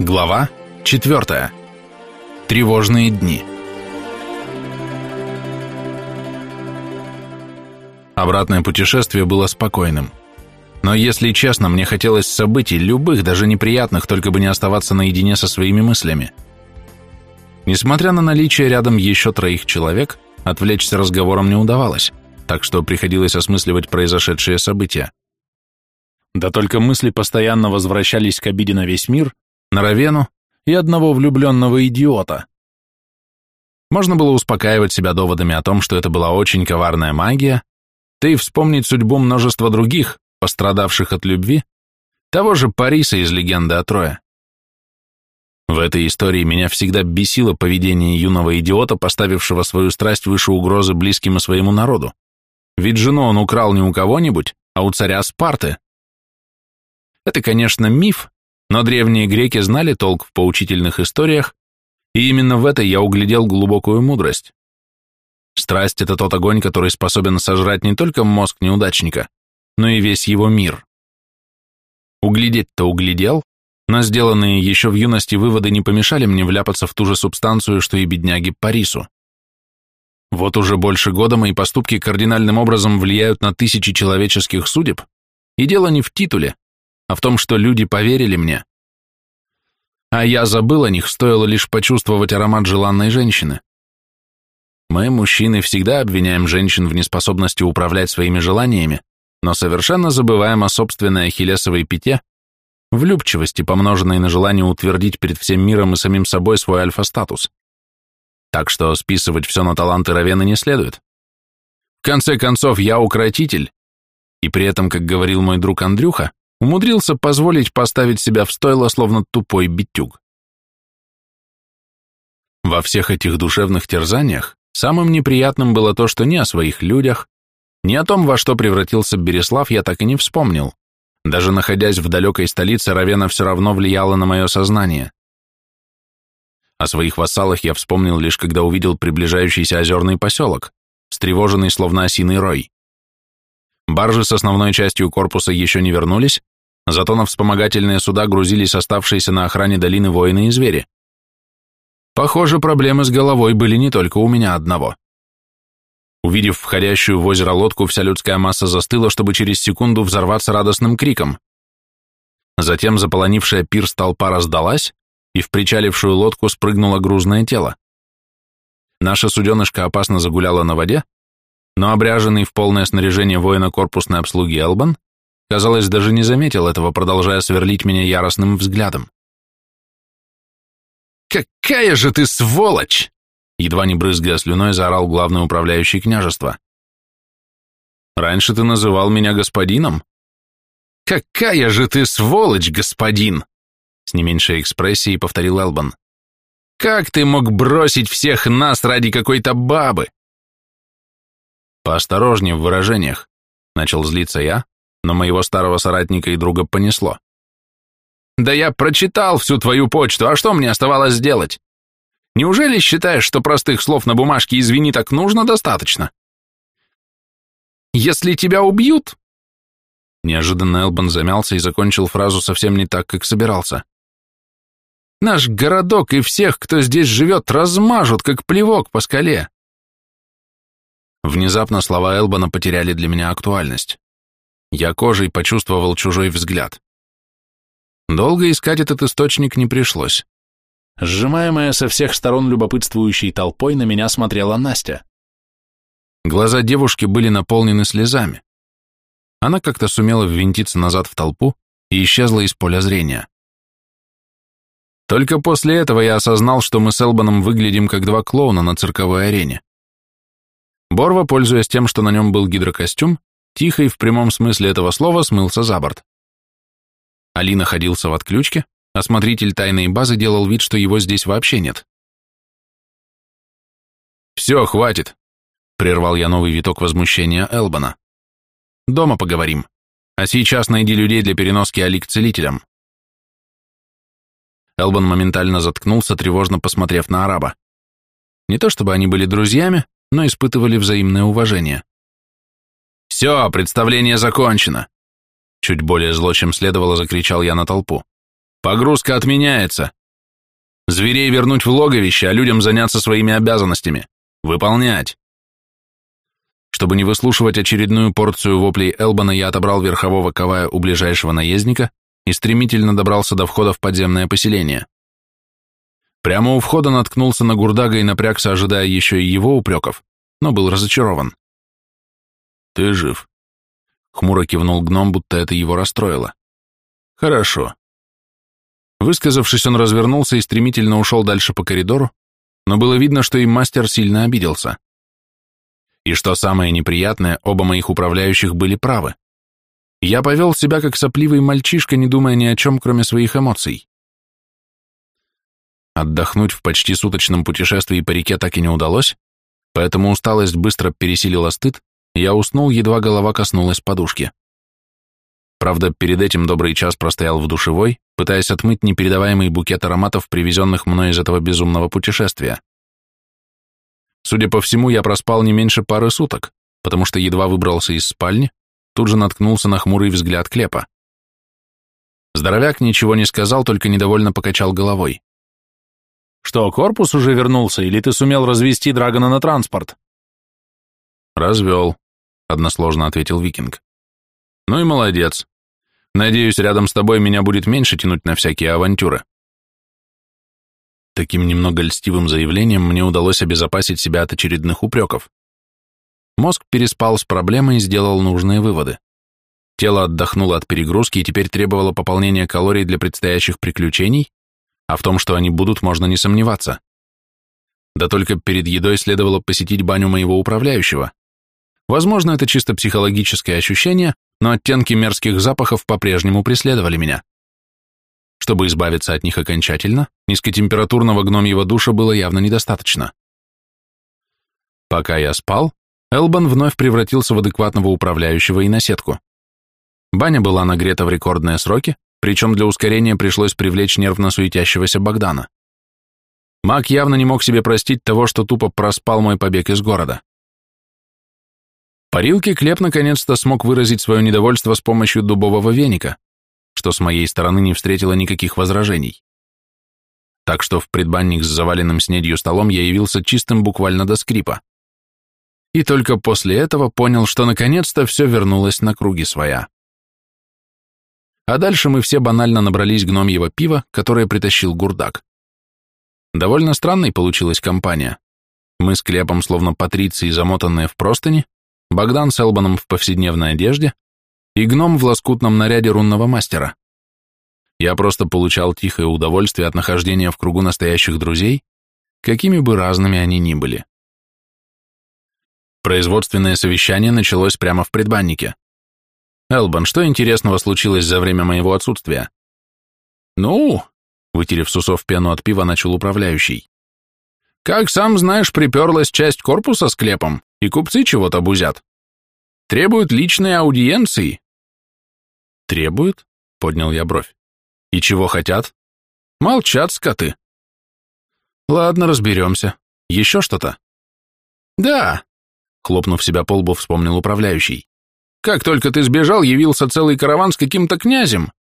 Глава 4. Тревожные дни. Обратное путешествие было спокойным. Но, если честно, мне хотелось событий, любых, даже неприятных, только бы не оставаться наедине со своими мыслями. Несмотря на наличие рядом еще троих человек, отвлечься разговором не удавалось, так что приходилось осмысливать произошедшие события. Да только мысли постоянно возвращались к обиде на весь мир, на Равену и одного влюбленного идиота. Можно было успокаивать себя доводами о том, что это была очень коварная магия, да и вспомнить судьбу множества других, пострадавших от любви, того же Париса из «Легенды о Трое». В этой истории меня всегда бесило поведение юного идиота, поставившего свою страсть выше угрозы близким и своему народу. Ведь жену он украл не у кого-нибудь, а у царя Спарты. Это, конечно, миф, но древние греки знали толк в поучительных историях, и именно в это я углядел глубокую мудрость. Страсть — это тот огонь, который способен сожрать не только мозг неудачника, но и весь его мир. Углядеть-то углядел, но сделанные еще в юности выводы не помешали мне вляпаться в ту же субстанцию, что и бедняги Парису. Вот уже больше года мои поступки кардинальным образом влияют на тысячи человеческих судеб, и дело не в титуле, а в том, что люди поверили мне. А я забыл о них, стоило лишь почувствовать аромат желанной женщины. Мы, мужчины, всегда обвиняем женщин в неспособности управлять своими желаниями, но совершенно забываем о собственной ахиллесовой пяте, влюбчивости, помноженной на желание утвердить перед всем миром и самим собой свой альфа-статус. Так что списывать все на таланты Равены не следует. В конце концов, я укротитель, и при этом, как говорил мой друг Андрюха, умудрился позволить поставить себя в стойло, словно тупой битюг. Во всех этих душевных терзаниях самым неприятным было то, что ни о своих людях, ни о том, во что превратился Береслав, я так и не вспомнил. Даже находясь в далекой столице, Равена все равно влияла на мое сознание. О своих вассалах я вспомнил лишь, когда увидел приближающийся озерный поселок, встревоженный словно осиный рой. Баржи с основной частью корпуса еще не вернулись, Зато на вспомогательные суда грузились оставшиеся на охране долины воины и звери. Похоже, проблемы с головой были не только у меня одного. Увидев входящую в озеро лодку, вся людская масса застыла, чтобы через секунду взорваться радостным криком. Затем заполонившая пирс толпа раздалась, и в причалившую лодку спрыгнуло грузное тело. Наша суденышка опасно загуляла на воде, но обряженный в полное снаряжение воина корпусной обслуги Элбан Казалось, даже не заметил этого, продолжая сверлить меня яростным взглядом. «Какая же ты сволочь!» Едва не брызгая слюной, заорал главный управляющий княжества. «Раньше ты называл меня господином?» «Какая же ты сволочь, господин!» С не меньшей экспрессией повторил Элбан. «Как ты мог бросить всех нас ради какой-то бабы?» «Поосторожнее в выражениях», — начал злиться я, но моего старого соратника и друга понесло. «Да я прочитал всю твою почту, а что мне оставалось сделать? Неужели считаешь, что простых слов на бумажке «извини, так нужно» достаточно? Если тебя убьют...» Неожиданно Элбан замялся и закончил фразу совсем не так, как собирался. «Наш городок и всех, кто здесь живет, размажут, как плевок по скале». Внезапно слова Элбана потеряли для меня актуальность. Я кожей почувствовал чужой взгляд. Долго искать этот источник не пришлось. Сжимаемая со всех сторон любопытствующей толпой, на меня смотрела Настя. Глаза девушки были наполнены слезами. Она как-то сумела ввинтиться назад в толпу и исчезла из поля зрения. Только после этого я осознал, что мы с Элбаном выглядим как два клоуна на цирковой арене. Борва, пользуясь тем, что на нем был гидрокостюм, тихо и в прямом смысле этого слова смылся за борт. Али находился в отключке, а смотритель тайной базы делал вид, что его здесь вообще нет. «Все, хватит», — прервал я новый виток возмущения Элбана. «Дома поговорим, а сейчас найди людей для переноски Али к целителям». Элбан моментально заткнулся, тревожно посмотрев на араба. Не то чтобы они были друзьями, но испытывали взаимное уважение. «Все, представление закончено!» Чуть более зло, чем следовало, закричал я на толпу. Погрузка отменяется. Зверей вернуть в логовище, а людям заняться своими обязанностями. Выполнять. Чтобы не выслушивать очередную порцию воплей Элбана, я отобрал верхового ковая у ближайшего наездника и стремительно добрался до входа в подземное поселение. Прямо у входа наткнулся на Гурдага и напрягся, ожидая еще и его упреков, но был разочарован. «Ты жив», — хмуро кивнул гном, будто это его расстроило. «Хорошо». Высказавшись, он развернулся и стремительно ушел дальше по коридору, но было видно, что и мастер сильно обиделся. И что самое неприятное, оба моих управляющих были правы. Я повел себя как сопливый мальчишка, не думая ни о чем, кроме своих эмоций. Отдохнуть в почти суточном путешествии по реке так и не удалось, поэтому усталость быстро пересилила стыд, я уснул, едва голова коснулась подушки. Правда, перед этим добрый час простоял в душевой, пытаясь отмыть непередаваемый букет ароматов, привезенных мной из этого безумного путешествия. Судя по всему, я проспал не меньше пары суток, потому что едва выбрался из спальни, тут же наткнулся на хмурый взгляд Клепа. Здоровяк ничего не сказал, только недовольно покачал головой. Что, корпус уже вернулся, или ты сумел развести Драгона на транспорт? Развел, односложно ответил Викинг. Ну и молодец. Надеюсь, рядом с тобой меня будет меньше тянуть на всякие авантюры. Таким немного льстивым заявлением мне удалось обезопасить себя от очередных упреков. Мозг переспал с проблемой и сделал нужные выводы. Тело отдохнуло от перегрузки и теперь требовало пополнения калорий для предстоящих приключений, а в том, что они будут, можно не сомневаться. Да только перед едой следовало посетить баню моего управляющего. Возможно, это чисто психологическое ощущение, но оттенки мерзких запахов по-прежнему преследовали меня. Чтобы избавиться от них окончательно, низкотемпературного гномьего душа было явно недостаточно. Пока я спал, Элбан вновь превратился в адекватного управляющего и на сетку. Баня была нагрета в рекордные сроки, причем для ускорения пришлось привлечь нервно суетящегося Богдана. Маг явно не мог себе простить того, что тупо проспал мой побег из города. Парилки Клеп наконец-то смог выразить свое недовольство с помощью дубового веника, что с моей стороны не встретило никаких возражений. Так что в предбанник с заваленным снедью столом я явился чистым буквально до скрипа. И только после этого понял, что наконец-то все вернулось на круги своя. А дальше мы все банально набрались гномьего пива, которое притащил Гурдак. Довольно странной получилась компания. Мы с Клепом, словно патриции, замотанные в простыни, Богдан с Элбаном в повседневной одежде и гном в лоскутном наряде рунного мастера. Я просто получал тихое удовольствие от нахождения в кругу настоящих друзей, какими бы разными они ни были. Производственное совещание началось прямо в предбаннике. Элбан, что интересного случилось за время моего отсутствия? Ну, вытерев с усов пену от пива, начал управляющий. Как сам знаешь, приперлась часть корпуса с клепом, и купцы чего-то бузят. Требуют личной аудиенции. Требуют? Поднял я бровь. И чего хотят? Молчат скоты. Ладно, разберемся. Еще что-то? Да, хлопнув себя по лбу, вспомнил управляющий. Как только ты сбежал, явился целый караван с каким-то князем.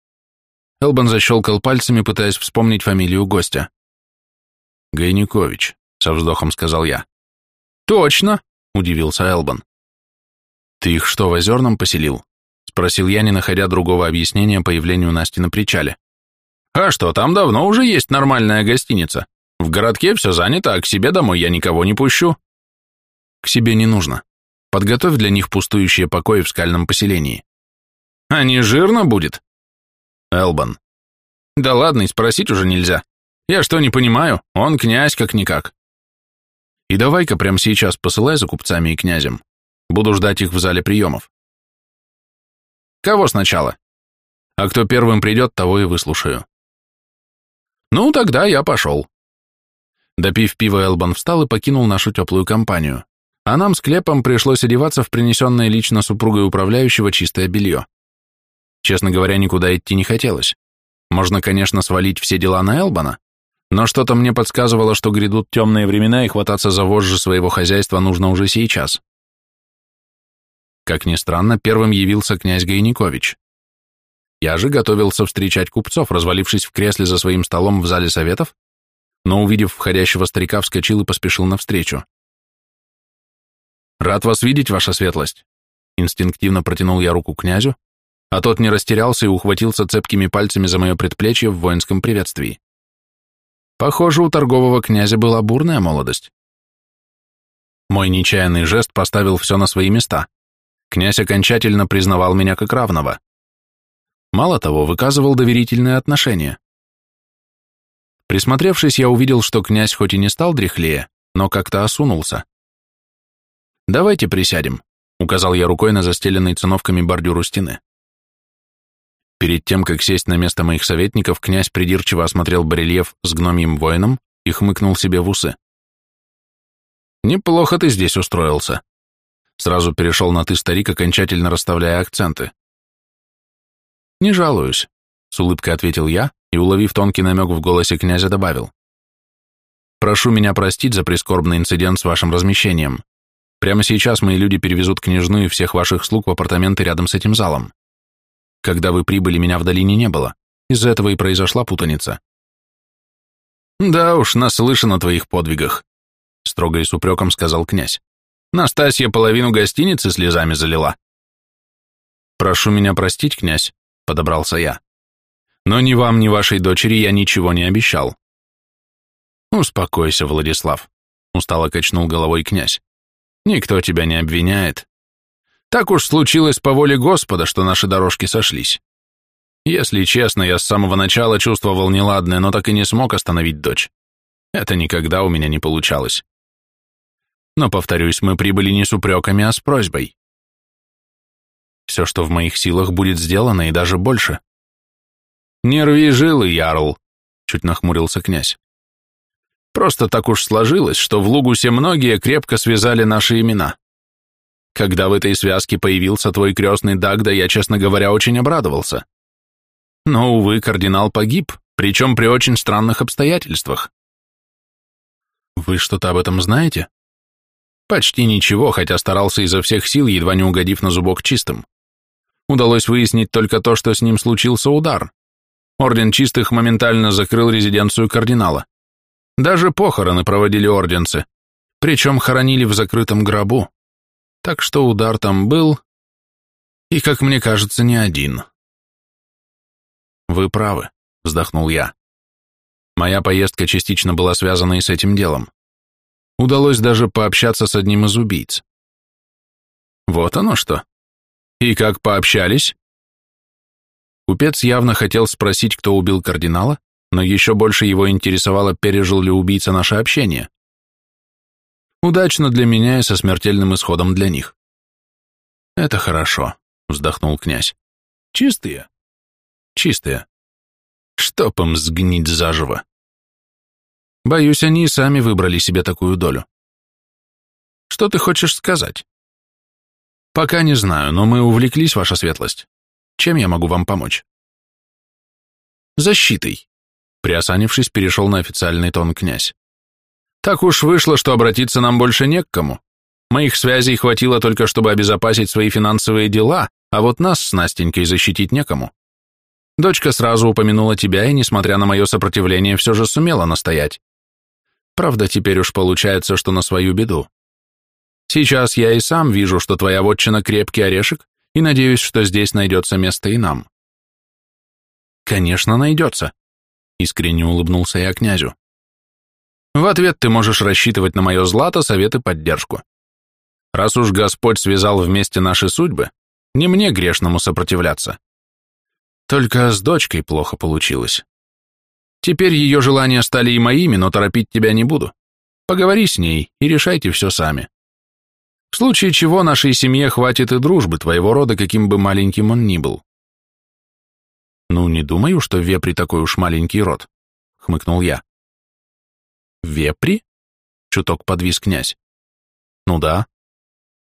Элбан защелкал пальцами, пытаясь вспомнить фамилию гостя. Гайникович, со вздохом сказал я. Точно, удивился Элбан. Ты их что, в озерном поселил? Спросил я, не находя другого объяснения появлению Насти на причале. А что, там давно уже есть нормальная гостиница. В городке все занято, а к себе домой я никого не пущу. К себе не нужно. Подготовь для них пустующие покои в скальном поселении. А не жирно будет? Элбан. Да ладно, и спросить уже нельзя. Я что, не понимаю? Он князь как-никак. И давай-ка прямо сейчас посылай за купцами и князем. Буду ждать их в зале приемов. Кого сначала? А кто первым придет, того и выслушаю. Ну, тогда я пошел. Допив пива, Элбан встал и покинул нашу теплую компанию а нам с Клепом пришлось одеваться в принесенное лично супругой управляющего чистое белье. Честно говоря, никуда идти не хотелось. Можно, конечно, свалить все дела на Элбана, но что-то мне подсказывало, что грядут темные времена, и хвататься за вожжи своего хозяйства нужно уже сейчас. Как ни странно, первым явился князь Гайникович. Я же готовился встречать купцов, развалившись в кресле за своим столом в зале советов, но, увидев входящего старика, вскочил и поспешил навстречу. «Рад вас видеть, ваша светлость!» Инстинктивно протянул я руку князю, а тот не растерялся и ухватился цепкими пальцами за мое предплечье в воинском приветствии. Похоже, у торгового князя была бурная молодость. Мой нечаянный жест поставил все на свои места. Князь окончательно признавал меня как равного. Мало того, выказывал доверительные отношения. Присмотревшись, я увидел, что князь хоть и не стал дряхлее, но как-то осунулся. «Давайте присядем», — указал я рукой на застеленный циновками бордюр у стены. Перед тем, как сесть на место моих советников, князь придирчиво осмотрел барельеф с гномьим воином и хмыкнул себе в усы. «Неплохо ты здесь устроился». Сразу перешел на «ты, старик», окончательно расставляя акценты. «Не жалуюсь», — с улыбкой ответил я и, уловив тонкий намек в голосе князя, добавил. «Прошу меня простить за прискорбный инцидент с вашим размещением. Прямо сейчас мои люди перевезут княжну и всех ваших слуг в апартаменты рядом с этим залом. Когда вы прибыли, меня в долине не было. Из-за этого и произошла путаница». «Да уж, наслышан о твоих подвигах», — строго и с упреком сказал князь. «Настасья половину гостиницы слезами залила». «Прошу меня простить, князь», — подобрался я. Но ни вам, ни вашей дочери я ничего не обещал. Успокойся, Владислав, устало качнул головой князь. Никто тебя не обвиняет. Так уж случилось по воле Господа, что наши дорожки сошлись. Если честно, я с самого начала чувствовал неладное, но так и не смог остановить дочь. Это никогда у меня не получалось. Но, повторюсь, мы прибыли не с упреками, а с просьбой. Все, что в моих силах, будет сделано, и даже больше. «Не рви жилы, Ярл», — чуть нахмурился князь. «Просто так уж сложилось, что в Лугусе многие крепко связали наши имена. Когда в этой связке появился твой крестный Дагда, я, честно говоря, очень обрадовался. Но, увы, кардинал погиб, причем при очень странных обстоятельствах». «Вы что-то об этом знаете?» «Почти ничего, хотя старался изо всех сил, едва не угодив на зубок чистым. Удалось выяснить только то, что с ним случился удар. Орден Чистых моментально закрыл резиденцию кардинала. Даже похороны проводили орденцы, причем хоронили в закрытом гробу. Так что удар там был, и, как мне кажется, не один. «Вы правы», — вздохнул я. Моя поездка частично была связана и с этим делом. Удалось даже пообщаться с одним из убийц. Вот оно что. И как пообщались? Купец явно хотел спросить, кто убил кардинала, но еще больше его интересовало, пережил ли убийца наше общение. Удачно для меня и со смертельным исходом для них. Это хорошо, вздохнул князь. Чистые? Чистые. Чтоб им сгнить заживо. Боюсь, они и сами выбрали себе такую долю. Что ты хочешь сказать? Пока не знаю, но мы увлеклись, ваша светлость. Чем я могу вам помочь? Защитой. Приосанившись, перешел на официальный тон князь. Так уж вышло, что обратиться нам больше не к кому. Моих связей хватило только, чтобы обезопасить свои финансовые дела, а вот нас с Настенькой защитить некому. Дочка сразу упомянула тебя и, несмотря на мое сопротивление, все же сумела настоять. Правда, теперь уж получается, что на свою беду. Сейчас я и сам вижу, что твоя вотчина крепкий орешек, и надеюсь, что здесь найдется место и нам. Конечно, найдется, искренне улыбнулся я князю. В ответ ты можешь рассчитывать на мое злато, совет и поддержку. Раз уж Господь связал вместе наши судьбы, не мне грешному сопротивляться. Только с дочкой плохо получилось. Теперь ее желания стали и моими, но торопить тебя не буду. Поговори с ней и решайте все сами. В случае чего нашей семье хватит и дружбы твоего рода, каким бы маленьким он ни был. Ну, не думаю, что вепри такой уж маленький род, хмыкнул я. Вепри? Чуток подвис князь. Ну да.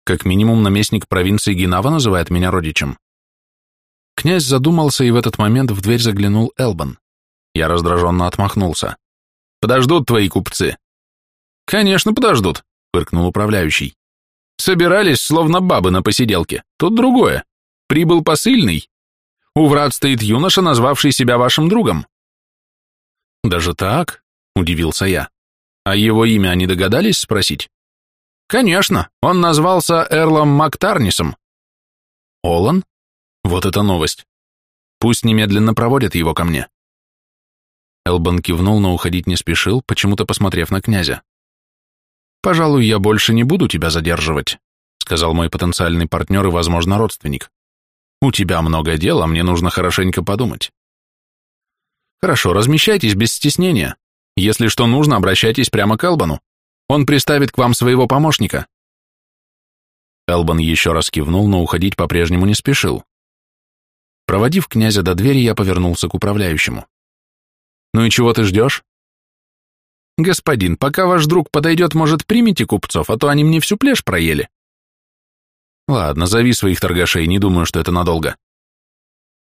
Как минимум наместник провинции Генава называет меня родичем. Князь задумался, и в этот момент в дверь заглянул Элбан. Я раздраженно отмахнулся. «Подождут твои купцы». «Конечно, подождут», — фыркнул управляющий. Собирались, словно бабы на посиделке. Тут другое. Прибыл посыльный. У врат стоит юноша, назвавший себя вашим другом». «Даже так?» — удивился я. «А его имя они догадались спросить?» «Конечно, он назвался Эрлом Мактарнисом». «Олан? Вот это новость. Пусть немедленно проводят его ко мне». Элбан кивнул, но уходить не спешил, почему-то посмотрев на князя. «Пожалуй, я больше не буду тебя задерживать», сказал мой потенциальный партнер и, возможно, родственник. «У тебя много дел, а мне нужно хорошенько подумать». «Хорошо, размещайтесь без стеснения. Если что нужно, обращайтесь прямо к Элбану. Он приставит к вам своего помощника». Элбан еще раз кивнул, но уходить по-прежнему не спешил. Проводив князя до двери, я повернулся к управляющему. «Ну и чего ты ждешь?» «Господин, пока ваш друг подойдет, может, примите купцов, а то они мне всю плешь проели». «Ладно, зови своих торгашей, не думаю, что это надолго».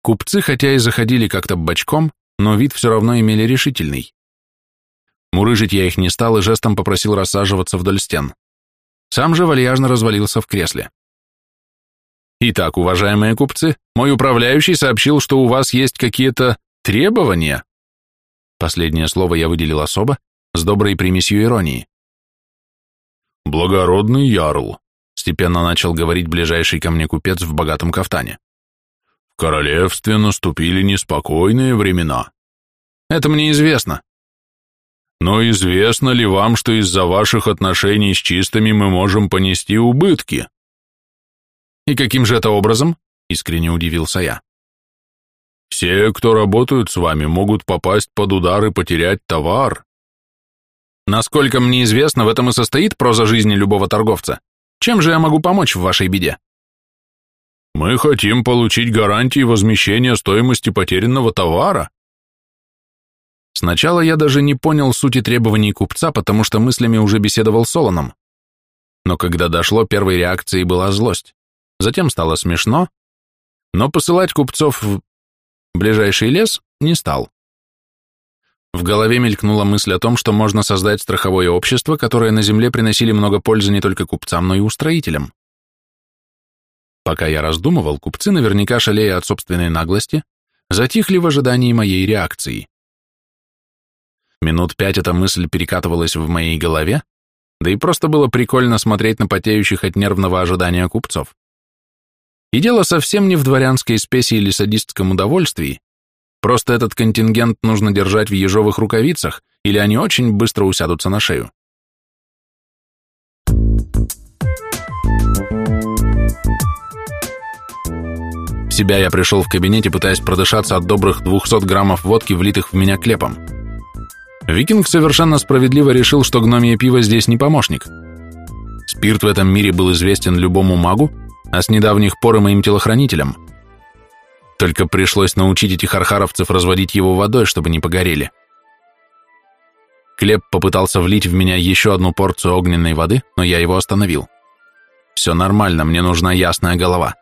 Купцы, хотя и заходили как-то бочком, но вид все равно имели решительный. Мурыжить я их не стал и жестом попросил рассаживаться вдоль стен. Сам же вальяжно развалился в кресле. «Итак, уважаемые купцы, мой управляющий сообщил, что у вас есть какие-то требования». Последнее слово я выделил особо, с доброй примесью иронии. «Благородный ярл», — степенно начал говорить ближайший ко мне купец в богатом кафтане. «В королевстве наступили неспокойные времена». «Это мне известно». «Но известно ли вам, что из-за ваших отношений с чистыми мы можем понести убытки?» «И каким же это образом?» — искренне удивился я. «Все, кто работают с вами, могут попасть под удар и потерять товар», Насколько мне известно, в этом и состоит проза жизни любого торговца. Чем же я могу помочь в вашей беде? Мы хотим получить гарантии возмещения стоимости потерянного товара. Сначала я даже не понял сути требований купца, потому что мыслями уже беседовал с Солоном. Но когда дошло, первой реакцией была злость. Затем стало смешно, но посылать купцов в ближайший лес не стал. В голове мелькнула мысль о том, что можно создать страховое общество, которое на земле приносили много пользы не только купцам, но и устроителям. Пока я раздумывал, купцы, наверняка шалея от собственной наглости, затихли в ожидании моей реакции. Минут пять эта мысль перекатывалась в моей голове, да и просто было прикольно смотреть на потеющих от нервного ожидания купцов. И дело совсем не в дворянской спеси или садистском удовольствии, Просто этот контингент нужно держать в ежовых рукавицах, или они очень быстро усядутся на шею. В себя я пришел в кабинете, пытаясь продышаться от добрых 200 граммов водки, влитых в меня клепом. Викинг совершенно справедливо решил, что гномье пиво здесь не помощник. Спирт в этом мире был известен любому магу, а с недавних пор и моим телохранителям – только пришлось научить этих архаровцев разводить его водой, чтобы не погорели. Клеп попытался влить в меня еще одну порцию огненной воды, но я его остановил. Все нормально, мне нужна ясная голова.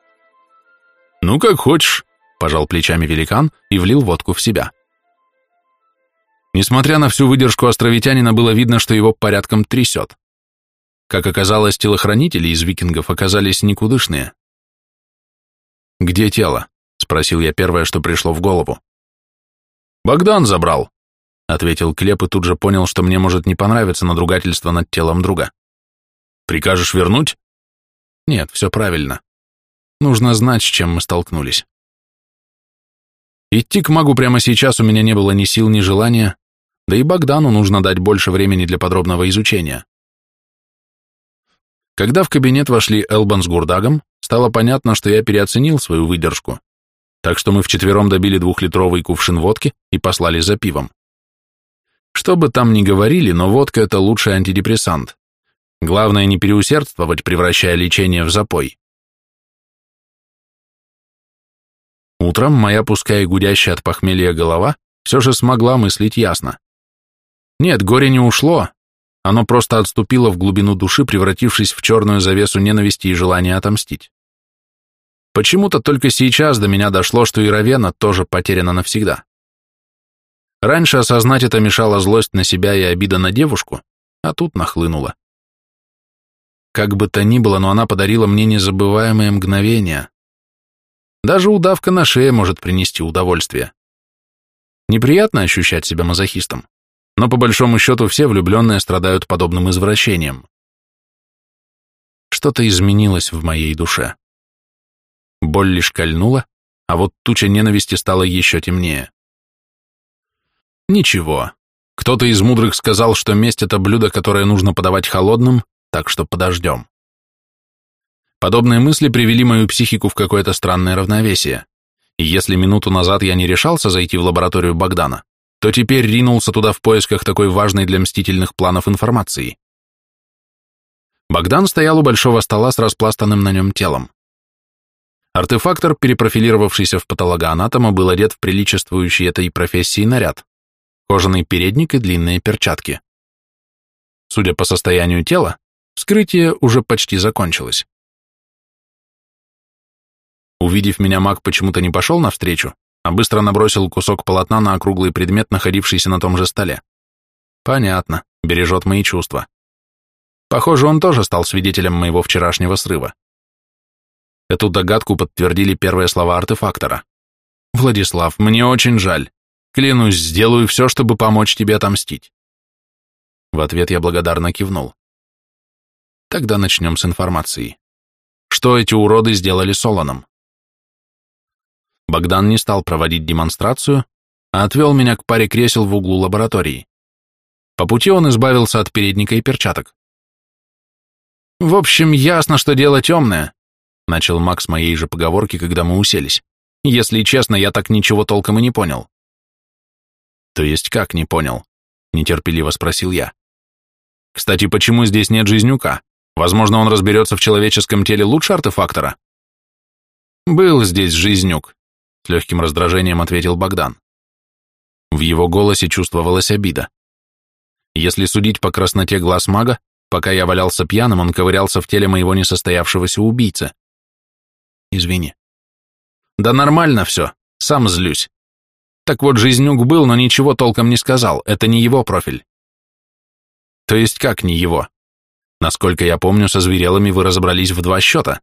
Ну, как хочешь, пожал плечами великан и влил водку в себя. Несмотря на всю выдержку островитянина, было видно, что его порядком трясет. Как оказалось, телохранители из викингов оказались никудышные. «Где тело?» — спросил я первое, что пришло в голову. «Богдан забрал», — ответил Клеп и тут же понял, что мне может не понравиться надругательство над телом друга. «Прикажешь вернуть?» «Нет, все правильно. Нужно знать, с чем мы столкнулись». Идти к магу прямо сейчас у меня не было ни сил, ни желания, да и Богдану нужно дать больше времени для подробного изучения. Когда в кабинет вошли Элбан с Гурдагом, стало понятно, что я переоценил свою выдержку так что мы вчетвером добили двухлитровый кувшин водки и послали за пивом. Что бы там ни говорили, но водка – это лучший антидепрессант. Главное не переусердствовать, превращая лечение в запой. Утром моя, пускай гудящая от похмелья голова, все же смогла мыслить ясно. Нет, горе не ушло, оно просто отступило в глубину души, превратившись в черную завесу ненависти и желания отомстить. Почему-то только сейчас до меня дошло, что и Равена тоже потеряна навсегда. Раньше осознать это мешала злость на себя и обида на девушку, а тут нахлынула. Как бы то ни было, но она подарила мне незабываемое мгновение. Даже удавка на шее может принести удовольствие. Неприятно ощущать себя мазохистом, но по большому счету все влюбленные страдают подобным извращением. Что-то изменилось в моей душе. Боль лишь кольнула, а вот туча ненависти стала еще темнее. Ничего. Кто-то из мудрых сказал, что месть — это блюдо, которое нужно подавать холодным, так что подождем. Подобные мысли привели мою психику в какое-то странное равновесие. И если минуту назад я не решался зайти в лабораторию Богдана, то теперь ринулся туда в поисках такой важной для мстительных планов информации. Богдан стоял у большого стола с распластанным на нем телом. Артефактор, перепрофилировавшийся в патологоанатома, был одет в приличествующий этой профессии наряд, кожаный передник и длинные перчатки. Судя по состоянию тела, вскрытие уже почти закончилось. Увидев меня, маг почему-то не пошел навстречу, а быстро набросил кусок полотна на округлый предмет, находившийся на том же столе. Понятно, бережет мои чувства. Похоже, он тоже стал свидетелем моего вчерашнего срыва. Эту догадку подтвердили первые слова артефактора. «Владислав, мне очень жаль. Клянусь, сделаю все, чтобы помочь тебе отомстить. В ответ я благодарно кивнул. Тогда начнем с информации. Что эти уроды сделали с Оланом? Богдан не стал проводить демонстрацию, а отвел меня к паре кресел в углу лаборатории. По пути он избавился от передника и перчаток. «В общем, ясно, что дело темное», — начал Макс моей же поговорки, когда мы уселись. «Если честно, я так ничего толком и не понял. То есть как, не понял? Нетерпеливо спросил я. Кстати, почему здесь нет жизнюка? Возможно, он разберется в человеческом теле лучше артефактора? Был здесь жизнюк, легким раздражением ответил Богдан. В его голосе чувствовалась обида. Если судить по красноте глаз мага, пока я валялся пьяным, он ковырялся в теле моего несостоявшегося убийцы. Извини. Да нормально все, сам злюсь. Так вот, Жизнюк был, но ничего толком не сказал, это не его профиль. То есть как не его? Насколько я помню, со зверелами вы разобрались в два счета.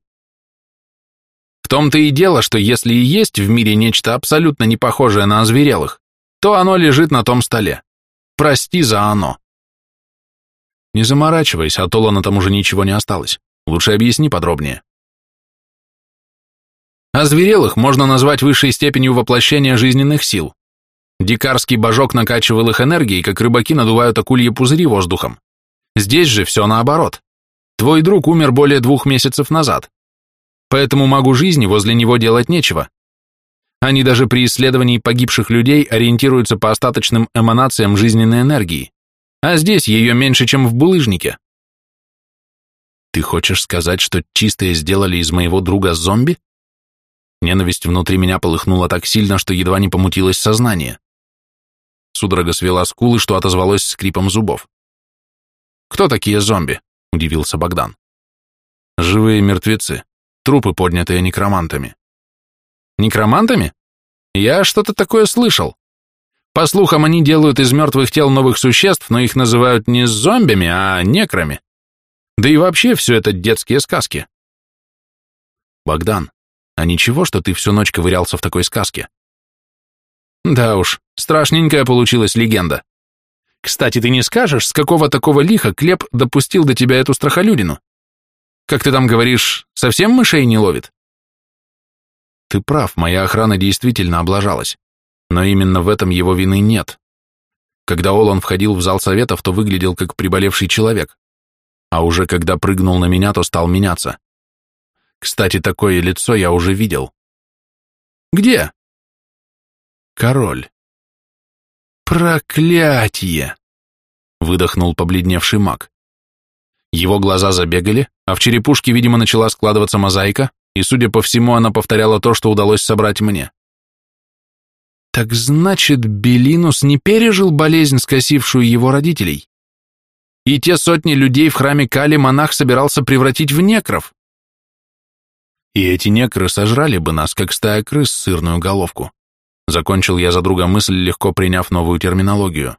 В том-то и дело, что если и есть в мире нечто абсолютно не похожее на озверелых, то оно лежит на том столе. Прости за оно. Не заморачивайся, а то на там уже ничего не осталось. Лучше объясни подробнее. Озверелых можно назвать высшей степенью воплощения жизненных сил. Дикарский божок накачивал их энергией, как рыбаки надувают акульи пузыри воздухом. Здесь же все наоборот. Твой друг умер более двух месяцев назад. Поэтому магу жизни возле него делать нечего. Они даже при исследовании погибших людей ориентируются по остаточным эманациям жизненной энергии. А здесь ее меньше, чем в булыжнике. Ты хочешь сказать, что чистые сделали из моего друга зомби? Ненависть внутри меня полыхнула так сильно, что едва не помутилось сознание. Судорога свела скулы, что отозвалось скрипом зубов. «Кто такие зомби?» – удивился Богдан. «Живые мертвецы, трупы, поднятые некромантами». «Некромантами? Я что-то такое слышал. По слухам, они делают из мертвых тел новых существ, но их называют не зомбями, а некрами. Да и вообще все это детские сказки». «Богдан, а ничего, что ты всю ночь ковырялся в такой сказке? Да уж, страшненькая получилась легенда. Кстати, ты не скажешь, с какого такого лиха Клеп допустил до тебя эту страхолюдину? Как ты там говоришь, совсем мышей не ловит? Ты прав, моя охрана действительно облажалась. Но именно в этом его вины нет. Когда Олан входил в зал советов, то выглядел как приболевший человек. А уже когда прыгнул на меня, то стал меняться. Кстати, такое лицо я уже видел. Где? Король. Проклятие! Выдохнул побледневший маг. Его глаза забегали, а в черепушке, видимо, начала складываться мозаика, и, судя по всему, она повторяла то, что удалось собрать мне. Так значит, Белинус не пережил болезнь, скосившую его родителей? И те сотни людей в храме Кали монах собирался превратить в некров? и эти некры сожрали бы нас, как стая крыс, сырную головку. Закончил я за друга мысль, легко приняв новую терминологию.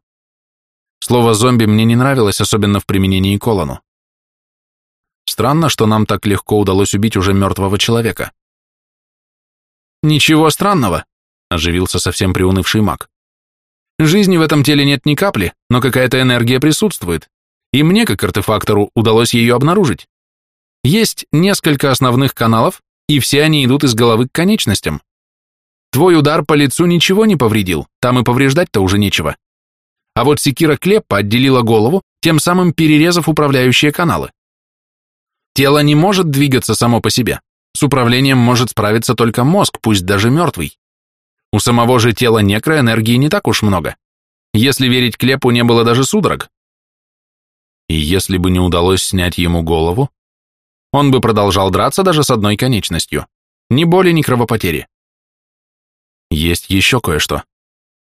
Слово «зомби» мне не нравилось, особенно в применении Колону. Странно, что нам так легко удалось убить уже мертвого человека. Ничего странного, оживился совсем приунывший маг. Жизни в этом теле нет ни капли, но какая-то энергия присутствует, и мне, как артефактору, удалось ее обнаружить. Есть несколько основных каналов, и все они идут из головы к конечностям. Твой удар по лицу ничего не повредил, там и повреждать-то уже нечего. А вот секира Клеппа отделила голову, тем самым перерезав управляющие каналы. Тело не может двигаться само по себе. С управлением может справиться только мозг, пусть даже мертвый. У самого же тела некроэнергии не так уж много. Если верить Клепу, не было даже судорог. И если бы не удалось снять ему голову, он бы продолжал драться даже с одной конечностью. Ни боли, ни кровопотери. Есть еще кое-что.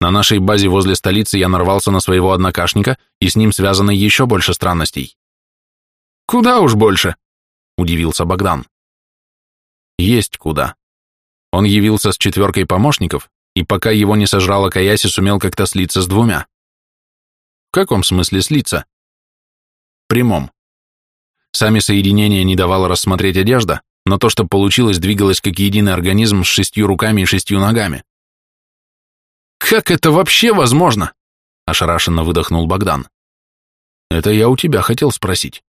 На нашей базе возле столицы я нарвался на своего однокашника, и с ним связано еще больше странностей. «Куда уж больше?» – удивился Богдан. «Есть куда». Он явился с четверкой помощников, и пока его не сожрала Каяси, сумел как-то слиться с двумя. В каком смысле слиться? Прямом. Сами соединения не давало рассмотреть одежда, но то, что получилось, двигалось как единый организм с шестью руками и шестью ногами. «Как это вообще возможно?» – ошарашенно выдохнул Богдан. «Это я у тебя хотел спросить».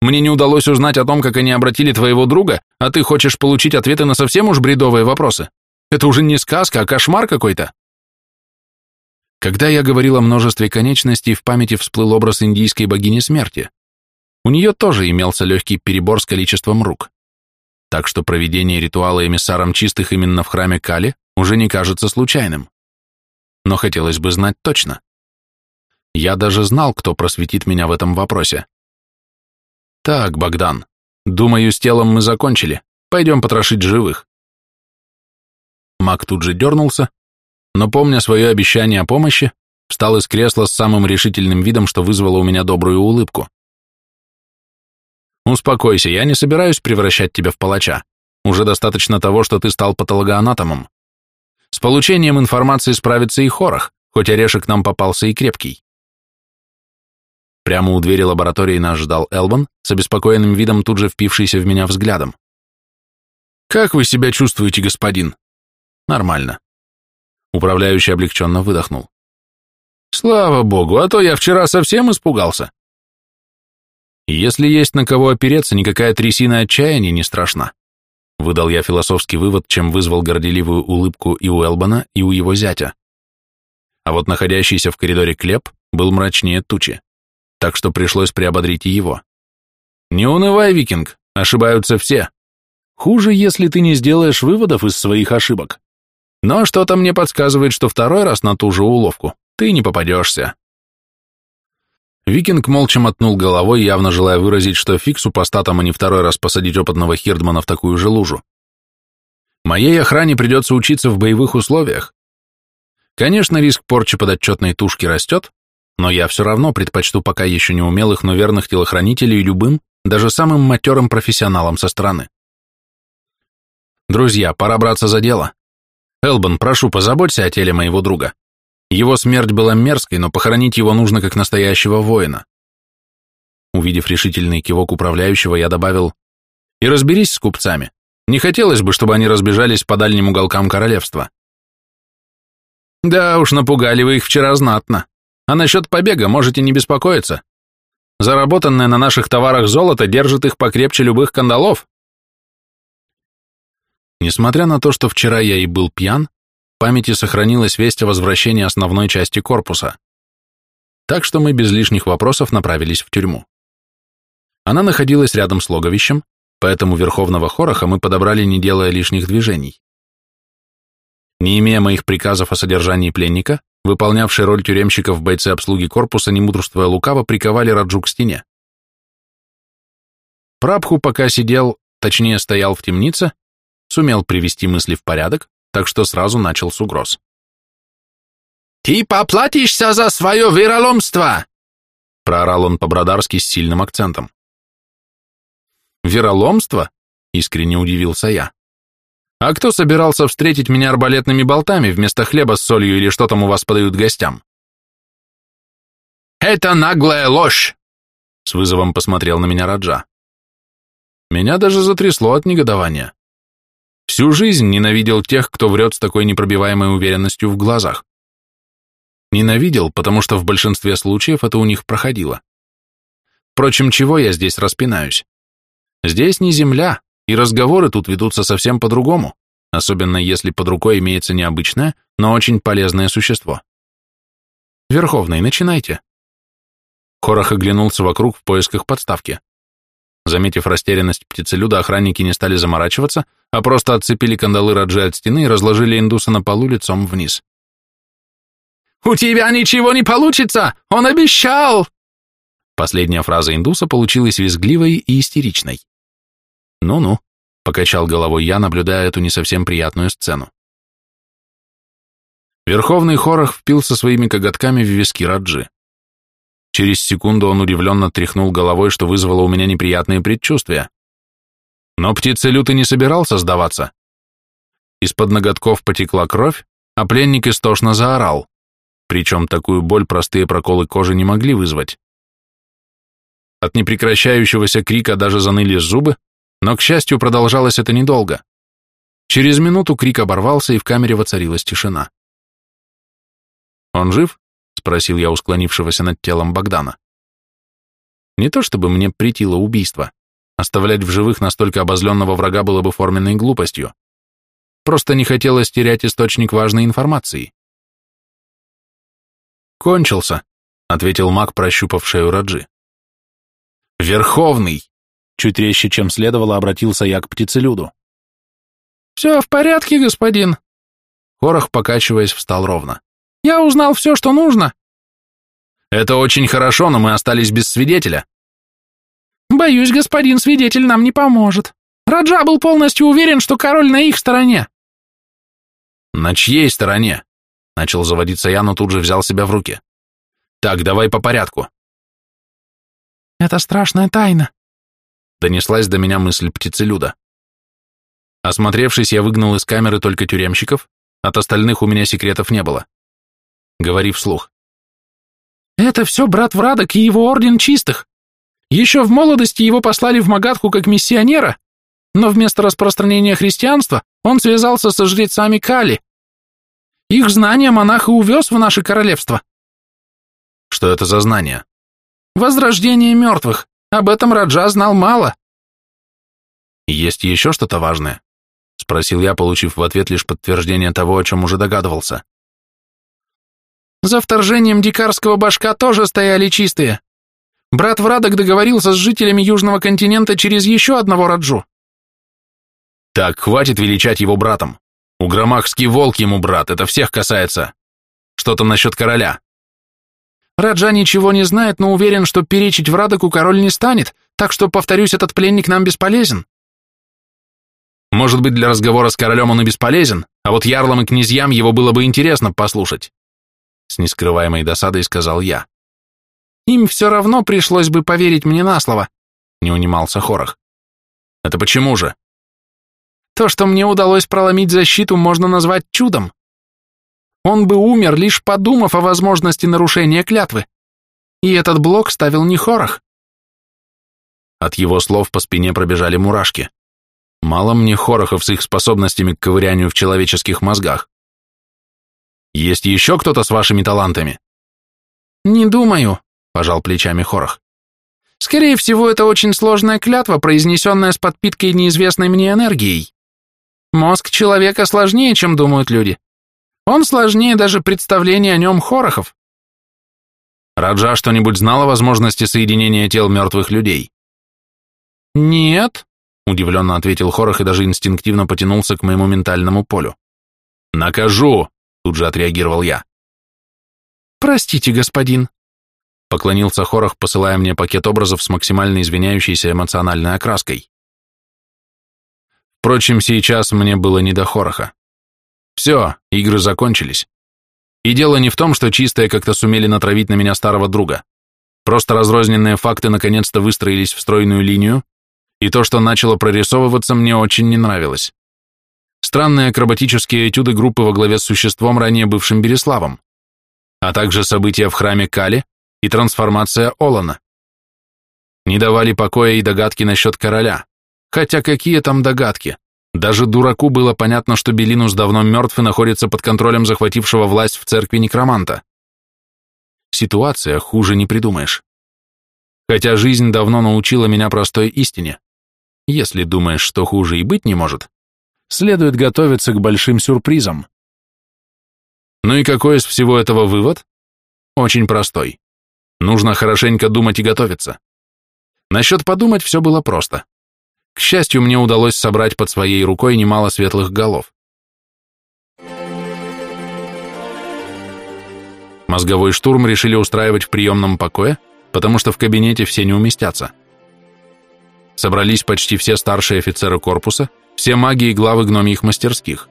«Мне не удалось узнать о том, как они обратили твоего друга, а ты хочешь получить ответы на совсем уж бредовые вопросы?» Это уже не сказка, а кошмар какой-то. Когда я говорил о множестве конечностей, в памяти всплыл образ индийской богини смерти. У нее тоже имелся легкий перебор с количеством рук. Так что проведение ритуала эмиссаром чистых именно в храме Кали уже не кажется случайным. Но хотелось бы знать точно. Я даже знал, кто просветит меня в этом вопросе. Так, Богдан, думаю, с телом мы закончили. Пойдем потрошить живых. Мак тут же дернулся, но, помня свое обещание о помощи, встал из кресла с самым решительным видом, что вызвало у меня добрую улыбку. «Успокойся, я не собираюсь превращать тебя в палача. Уже достаточно того, что ты стал патологоанатомом. С получением информации справится и Хорох, хоть орешек нам попался и крепкий». Прямо у двери лаборатории нас ждал Элбан, с обеспокоенным видом тут же впившийся в меня взглядом. «Как вы себя чувствуете, господин?» Нормально. Управляющий облегченно выдохнул. Слава богу, а то я вчера совсем испугался. Если есть на кого опереться, никакая трясина отчаяния не страшна. Выдал я философский вывод, чем вызвал горделивую улыбку и у Элбана, и у его зятя. А вот находящийся в коридоре Клеп был мрачнее тучи, так что пришлось приободрить и его. «Не унывай, викинг, ошибаются все. Хуже, если ты не сделаешь выводов из своих ошибок. Но что-то мне подсказывает, что второй раз на ту же уловку ты не попадешься. Викинг молча мотнул головой, явно желая выразить, что фиксу по статам, а не второй раз посадить опытного Хирдмана в такую же лужу. Моей охране придется учиться в боевых условиях. Конечно, риск порчи подотчетной тушки растет, но я все равно предпочту пока еще не умелых, но верных телохранителей любым, даже самым матерым профессионалам со стороны. Друзья, пора браться за дело. Элбан, прошу, позаботься о теле моего друга. Его смерть была мерзкой, но похоронить его нужно как настоящего воина. Увидев решительный кивок управляющего, я добавил, и разберись с купцами. Не хотелось бы, чтобы они разбежались по дальним уголкам королевства. Да уж, напугали вы их вчера знатно. А насчет побега можете не беспокоиться. Заработанное на наших товарах золото держит их покрепче любых кандалов. Несмотря на то, что вчера я и был пьян, в памяти сохранилась весть о возвращении основной части корпуса. Так что мы без лишних вопросов направились в тюрьму. Она находилась рядом с логовищем, поэтому Верховного Хороха мы подобрали, не делая лишних движений. Не имея моих приказов о содержании пленника, выполнявший роль тюремщика в бойце обслуги корпуса, не мудрствуя лукаво, приковали Раджу к стене. Прабху пока сидел, точнее стоял в темнице, сумел привести мысли в порядок, так что сразу начал с угроз. «Ты поплатишься за свое вероломство!» проорал он по-бродарски с сильным акцентом. «Вероломство?» — искренне удивился я. «А кто собирался встретить меня арбалетными болтами вместо хлеба с солью или что там у вас подают гостям?» «Это наглая ложь!» — с вызовом посмотрел на меня Раджа. Меня даже затрясло от негодования. Всю жизнь ненавидел тех, кто врет с такой непробиваемой уверенностью в глазах. Ненавидел, потому что в большинстве случаев это у них проходило. Впрочем, чего я здесь распинаюсь? Здесь не земля, и разговоры тут ведутся совсем по-другому, особенно если под рукой имеется необычное, но очень полезное существо. Верховный, начинайте. Корох оглянулся вокруг в поисках подставки. Заметив растерянность птицелюда, охранники не стали заморачиваться, а просто отцепили кандалы Раджи от стены и разложили индуса на полу лицом вниз. «У тебя ничего не получится! Он обещал!» Последняя фраза индуса получилась визгливой и истеричной. «Ну-ну», — покачал головой я, наблюдая эту не совсем приятную сцену. Верховный Хорох впился своими коготками в виски Раджи. Через секунду он удивленно тряхнул головой, что вызвало у меня неприятные предчувствия. Но птица люто не собирался сдаваться. Из-под ноготков потекла кровь, а пленник истошно заорал. Причем такую боль простые проколы кожи не могли вызвать. От непрекращающегося крика даже заныли зубы, но, к счастью, продолжалось это недолго. Через минуту крик оборвался, и в камере воцарилась тишина. «Он жив?» — спросил я у склонившегося над телом Богдана. Не то чтобы мне притило убийство. Оставлять в живых настолько обозленного врага было бы форменной глупостью. Просто не хотелось терять источник важной информации. «Кончился», — ответил маг, прощупав шею Раджи. «Верховный!» Чуть резче, чем следовало, обратился я к птицелюду. «Все в порядке, господин!» Хорох, покачиваясь, встал ровно. «Я узнал все, что нужно!» «Это очень хорошо, но мы остались без свидетеля!» «Боюсь, господин свидетель нам не поможет. Раджа был полностью уверен, что король на их стороне». «На чьей стороне?» Начал заводиться я, но тут же взял себя в руки. «Так, давай по порядку. Это страшная тайна. Донеслась до меня мысль птицелюда. Осмотревшись, я выгнал из камеры только тюремщиков, от остальных у меня секретов не было. Говори вслух. Это все брат Врадок и его орден чистых. Еще в молодости его послали в Магадху как миссионера, но вместо распространения христианства он связался со жрецами Кали. Их знания монах и увез в наше королевство. Что это за знания? Возрождение мертвых. Об этом Раджа знал мало. Есть еще что-то важное? Спросил я, получив в ответ лишь подтверждение того, о чем уже догадывался. За вторжением дикарского башка тоже стояли чистые. Брат Врадок договорился с жителями Южного континента через еще одного Раджу. Так, хватит величать его братом. Угромахский волк ему брат, это всех касается. Что там насчет короля? Раджа ничего не знает, но уверен, что перечить Врадоку король не станет, так что, повторюсь, этот пленник нам бесполезен. Может быть, для разговора с королем он и бесполезен, а вот ярлам и князьям его было бы интересно послушать. С нескрываемой досадой сказал я. Им все равно пришлось бы поверить мне на слово, не унимался Хорох. Это почему же? То, что мне удалось проломить защиту, можно назвать чудом. Он бы умер, лишь подумав о возможности нарушения клятвы. И этот блок ставил не Хорох. От его слов по спине пробежали мурашки. Мало мне Хорохов с их способностями к ковырянию в человеческих мозгах. Есть еще кто-то с вашими талантами? Не думаю, пожал плечами Хорох. Скорее всего, это очень сложная клятва, произнесенная с подпиткой неизвестной мне энергией. Мозг человека сложнее, чем думают люди. Он сложнее даже представления о нем Хорохов. Раджа что-нибудь знал о возможности соединения тел мертвых людей? Нет, удивленно ответил Хорох и даже инстинктивно потянулся к моему ментальному полю. Накажу, тут же отреагировал я. Простите, господин, поклонился Хорох, посылая мне пакет образов с максимально извиняющейся эмоциональной окраской. Впрочем, сейчас мне было не до Хороха. Все, игры закончились. И дело не в том, что чистые как-то сумели натравить на меня старого друга. Просто разрозненные факты наконец-то выстроились в стройную линию, и то, что начало прорисовываться, мне очень не нравилось. Странные акробатические этюды группы во главе с существом, ранее бывшим Береславом, а также события в храме Кали и трансформация Олана. Не давали покоя и догадки насчет короля. Хотя какие там догадки? Даже дураку было понятно, что Белинус давно мертв и находится под контролем захватившего власть в церкви некроманта. Ситуация хуже не придумаешь. Хотя жизнь давно научила меня простой истине. Если думаешь, что хуже и быть не может, следует готовиться к большим сюрпризам. Ну и какой из всего этого вывод? Очень простой. Нужно хорошенько думать и готовиться. Насчет подумать все было просто. К счастью, мне удалось собрать под своей рукой немало светлых голов. Мозговой штурм решили устраивать в приемном покое, потому что в кабинете все не уместятся. Собрались почти все старшие офицеры корпуса, все маги и главы гномьих мастерских.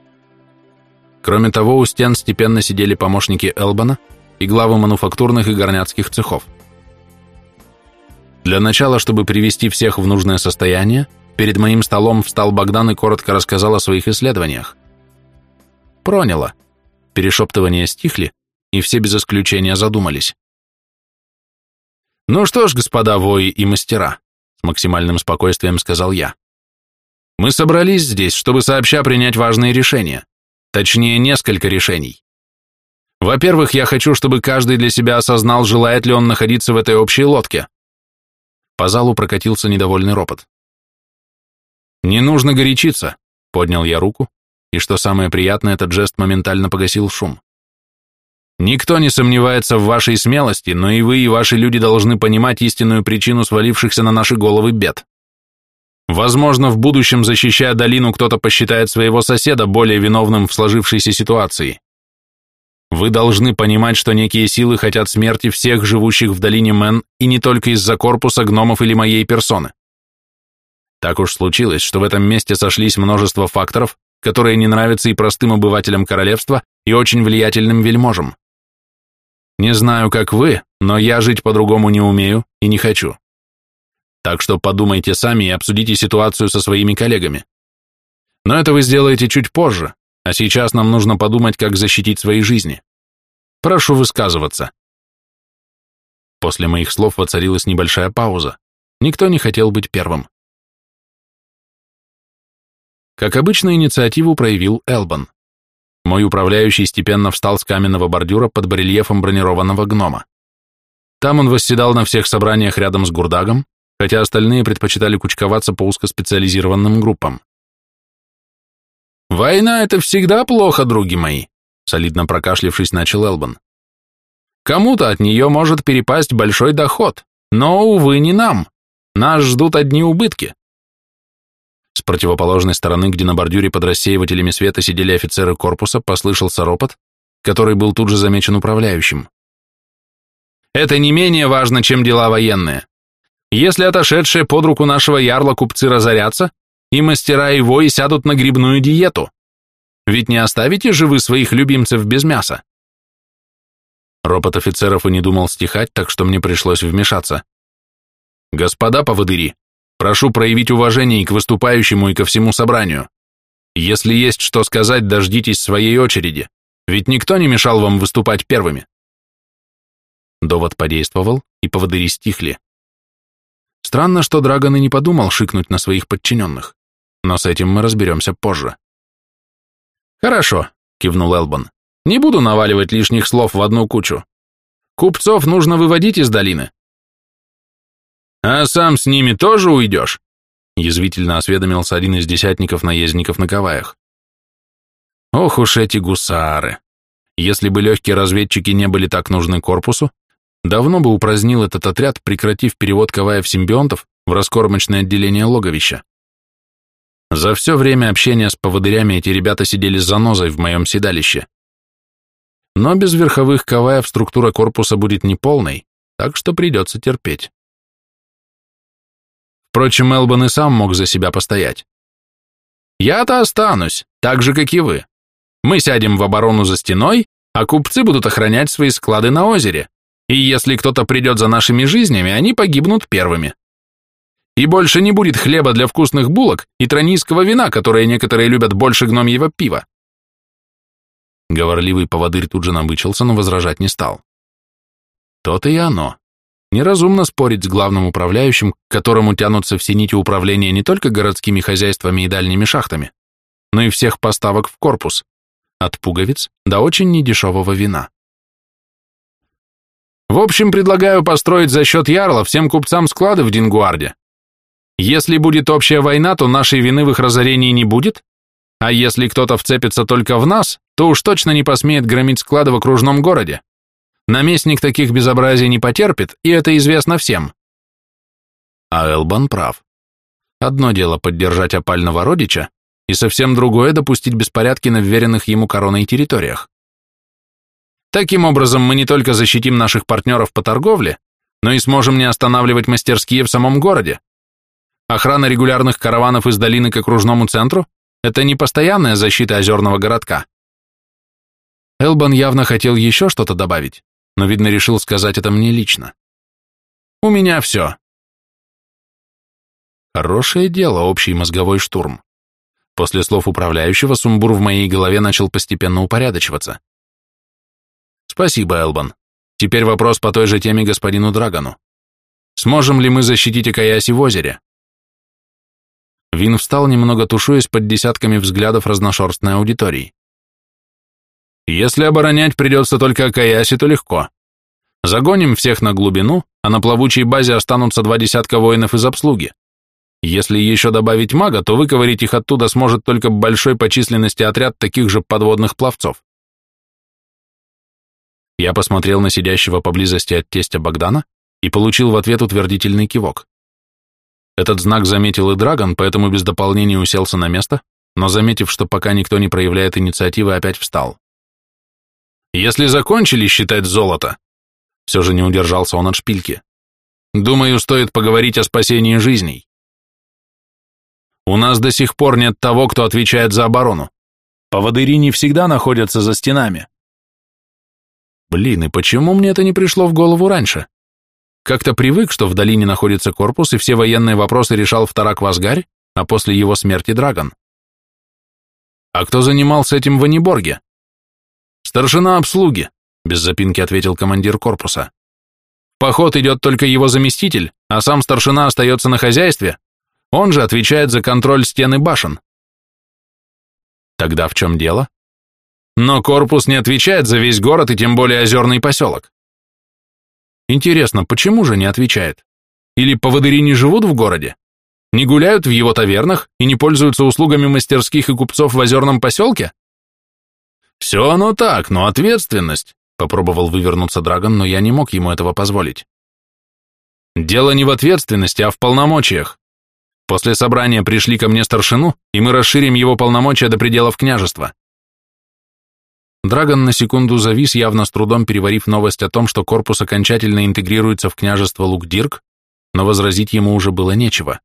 Кроме того, у стен степенно сидели помощники Элбана и главы мануфактурных и горняцких цехов. Для начала, чтобы привести всех в нужное состояние, Перед моим столом встал Богдан и коротко рассказал о своих исследованиях. Проняло. Перешептывания стихли, и все без исключения задумались. «Ну что ж, господа вои и мастера», — с максимальным спокойствием сказал я. «Мы собрались здесь, чтобы сообща принять важные решения. Точнее, несколько решений. Во-первых, я хочу, чтобы каждый для себя осознал, желает ли он находиться в этой общей лодке». По залу прокатился недовольный ропот. «Не нужно горячиться», — поднял я руку, и что самое приятное, этот жест моментально погасил шум. «Никто не сомневается в вашей смелости, но и вы, и ваши люди должны понимать истинную причину свалившихся на наши головы бед. Возможно, в будущем, защищая долину, кто-то посчитает своего соседа более виновным в сложившейся ситуации. Вы должны понимать, что некие силы хотят смерти всех живущих в долине Мэн, и не только из-за корпуса гномов или моей персоны. Так уж случилось, что в этом месте сошлись множество факторов, которые не нравятся и простым обывателям королевства, и очень влиятельным вельможам. Не знаю, как вы, но я жить по-другому не умею и не хочу. Так что подумайте сами и обсудите ситуацию со своими коллегами. Но это вы сделаете чуть позже, а сейчас нам нужно подумать, как защитить свои жизни. Прошу высказываться. После моих слов воцарилась небольшая пауза. Никто не хотел быть первым. Как обычно, инициативу проявил Элбан. Мой управляющий степенно встал с каменного бордюра под барельефом бронированного гнома. Там он восседал на всех собраниях рядом с Гурдагом, хотя остальные предпочитали кучковаться по узкоспециализированным группам. «Война — это всегда плохо, други мои», — солидно прокашлившись, начал Элбан. «Кому-то от нее может перепасть большой доход, но, увы, не нам. Нас ждут одни убытки. С противоположной стороны, где на бордюре под рассеивателями света сидели офицеры корпуса, послышался ропот, который был тут же замечен управляющим. «Это не менее важно, чем дела военные. Если отошедшие под руку нашего ярла купцы разорятся, и мастера его и сядут на грибную диету. Ведь не оставите же вы своих любимцев без мяса?» Ропот офицеров и не думал стихать, так что мне пришлось вмешаться. «Господа поводыри, Прошу проявить уважение и к выступающему, и ко всему собранию. Если есть что сказать, дождитесь своей очереди, ведь никто не мешал вам выступать первыми. Довод подействовал, и поводыри стихли. Странно, что Драгон и не подумал шикнуть на своих подчиненных, но с этим мы разберемся позже. «Хорошо», — кивнул Элбан, — «не буду наваливать лишних слов в одну кучу. Купцов нужно выводить из долины, «А сам с ними тоже уйдешь?» Язвительно осведомился один из десятников наездников на Каваях. Ох уж эти гусары! Если бы легкие разведчики не были так нужны корпусу, давно бы упразднил этот отряд, прекратив перевод Каваев-симбионтов в раскормочное отделение логовища. За все время общения с поводырями эти ребята сидели с занозой в моем седалище. Но без верховых Каваев структура корпуса будет неполной, так что придется терпеть. Впрочем, Элбан и сам мог за себя постоять. «Я-то останусь, так же, как и вы. Мы сядем в оборону за стеной, а купцы будут охранять свои склады на озере, и если кто-то придет за нашими жизнями, они погибнут первыми. И больше не будет хлеба для вкусных булок и тронийского вина, которое некоторые любят больше гномьего пива». Говорливый поводырь тут же набычился, но возражать не стал. То-то и оно. Неразумно спорить с главным управляющим, к которому тянутся все нити управления не только городскими хозяйствами и дальними шахтами, но и всех поставок в корпус, от пуговиц до очень недешевого вина. В общем, предлагаю построить за счет Ярла всем купцам склады в Дингуарде. Если будет общая война, то нашей вины в их разорении не будет, а если кто-то вцепится только в нас, то уж точно не посмеет громить склады в окружном городе. Наместник таких безобразий не потерпит, и это известно всем. А Элбан прав. Одно дело поддержать опального родича, и совсем другое допустить беспорядки на вверенных ему короной территориях. Таким образом, мы не только защитим наших партнеров по торговле, но и сможем не останавливать мастерские в самом городе. Охрана регулярных караванов из долины к окружному центру – это не постоянная защита озерного городка. Элбан явно хотел еще что-то добавить, но, видно, решил сказать это мне лично. У меня все. Хорошее дело, общий мозговой штурм. После слов управляющего сумбур в моей голове начал постепенно упорядочиваться. Спасибо, Элбан. Теперь вопрос по той же теме господину Драгону. Сможем ли мы защитить Акаяси в озере? Вин встал, немного тушуясь под десятками взглядов разношерстной аудитории. Если оборонять придется только Акаяси, то легко. Загоним всех на глубину, а на плавучей базе останутся два десятка воинов из обслуги. Если еще добавить мага, то выковырить их оттуда сможет только большой по численности отряд таких же подводных пловцов. Я посмотрел на сидящего поблизости от тестя Богдана и получил в ответ утвердительный кивок. Этот знак заметил и Драгон, поэтому без дополнения уселся на место, но заметив, что пока никто не проявляет инициативы, опять встал. «Если закончили считать золото», все же не удержался он от шпильки, «думаю, стоит поговорить о спасении жизней. У нас до сих пор нет того, кто отвечает за оборону. Поводыри не всегда находятся за стенами. Блин, и почему мне это не пришло в голову раньше? Как-то привык, что в долине находится корпус, и все военные вопросы решал вторак Васгарь, а после его смерти Драгон. А кто занимался этим в Аниборге? Старшина обслуги, без запинки ответил командир корпуса. поход идет только его заместитель, а сам старшина остается на хозяйстве, он же отвечает за контроль стены башен. Тогда в чем дело? Но корпус не отвечает за весь город и тем более озерный поселок. Интересно, почему же не отвечает? Или поводыри не живут в городе? Не гуляют в его тавернах и не пользуются услугами мастерских и купцов в озерном поселке? Все оно так, но ответственность, попробовал вывернуться Драгон, но я не мог ему этого позволить. Дело не в ответственности, а в полномочиях. После собрания пришли ко мне старшину, и мы расширим его полномочия до пределов княжества. Драгон на секунду завис, явно с трудом переварив новость о том, что корпус окончательно интегрируется в княжество Лукдирк, но возразить ему уже было нечего.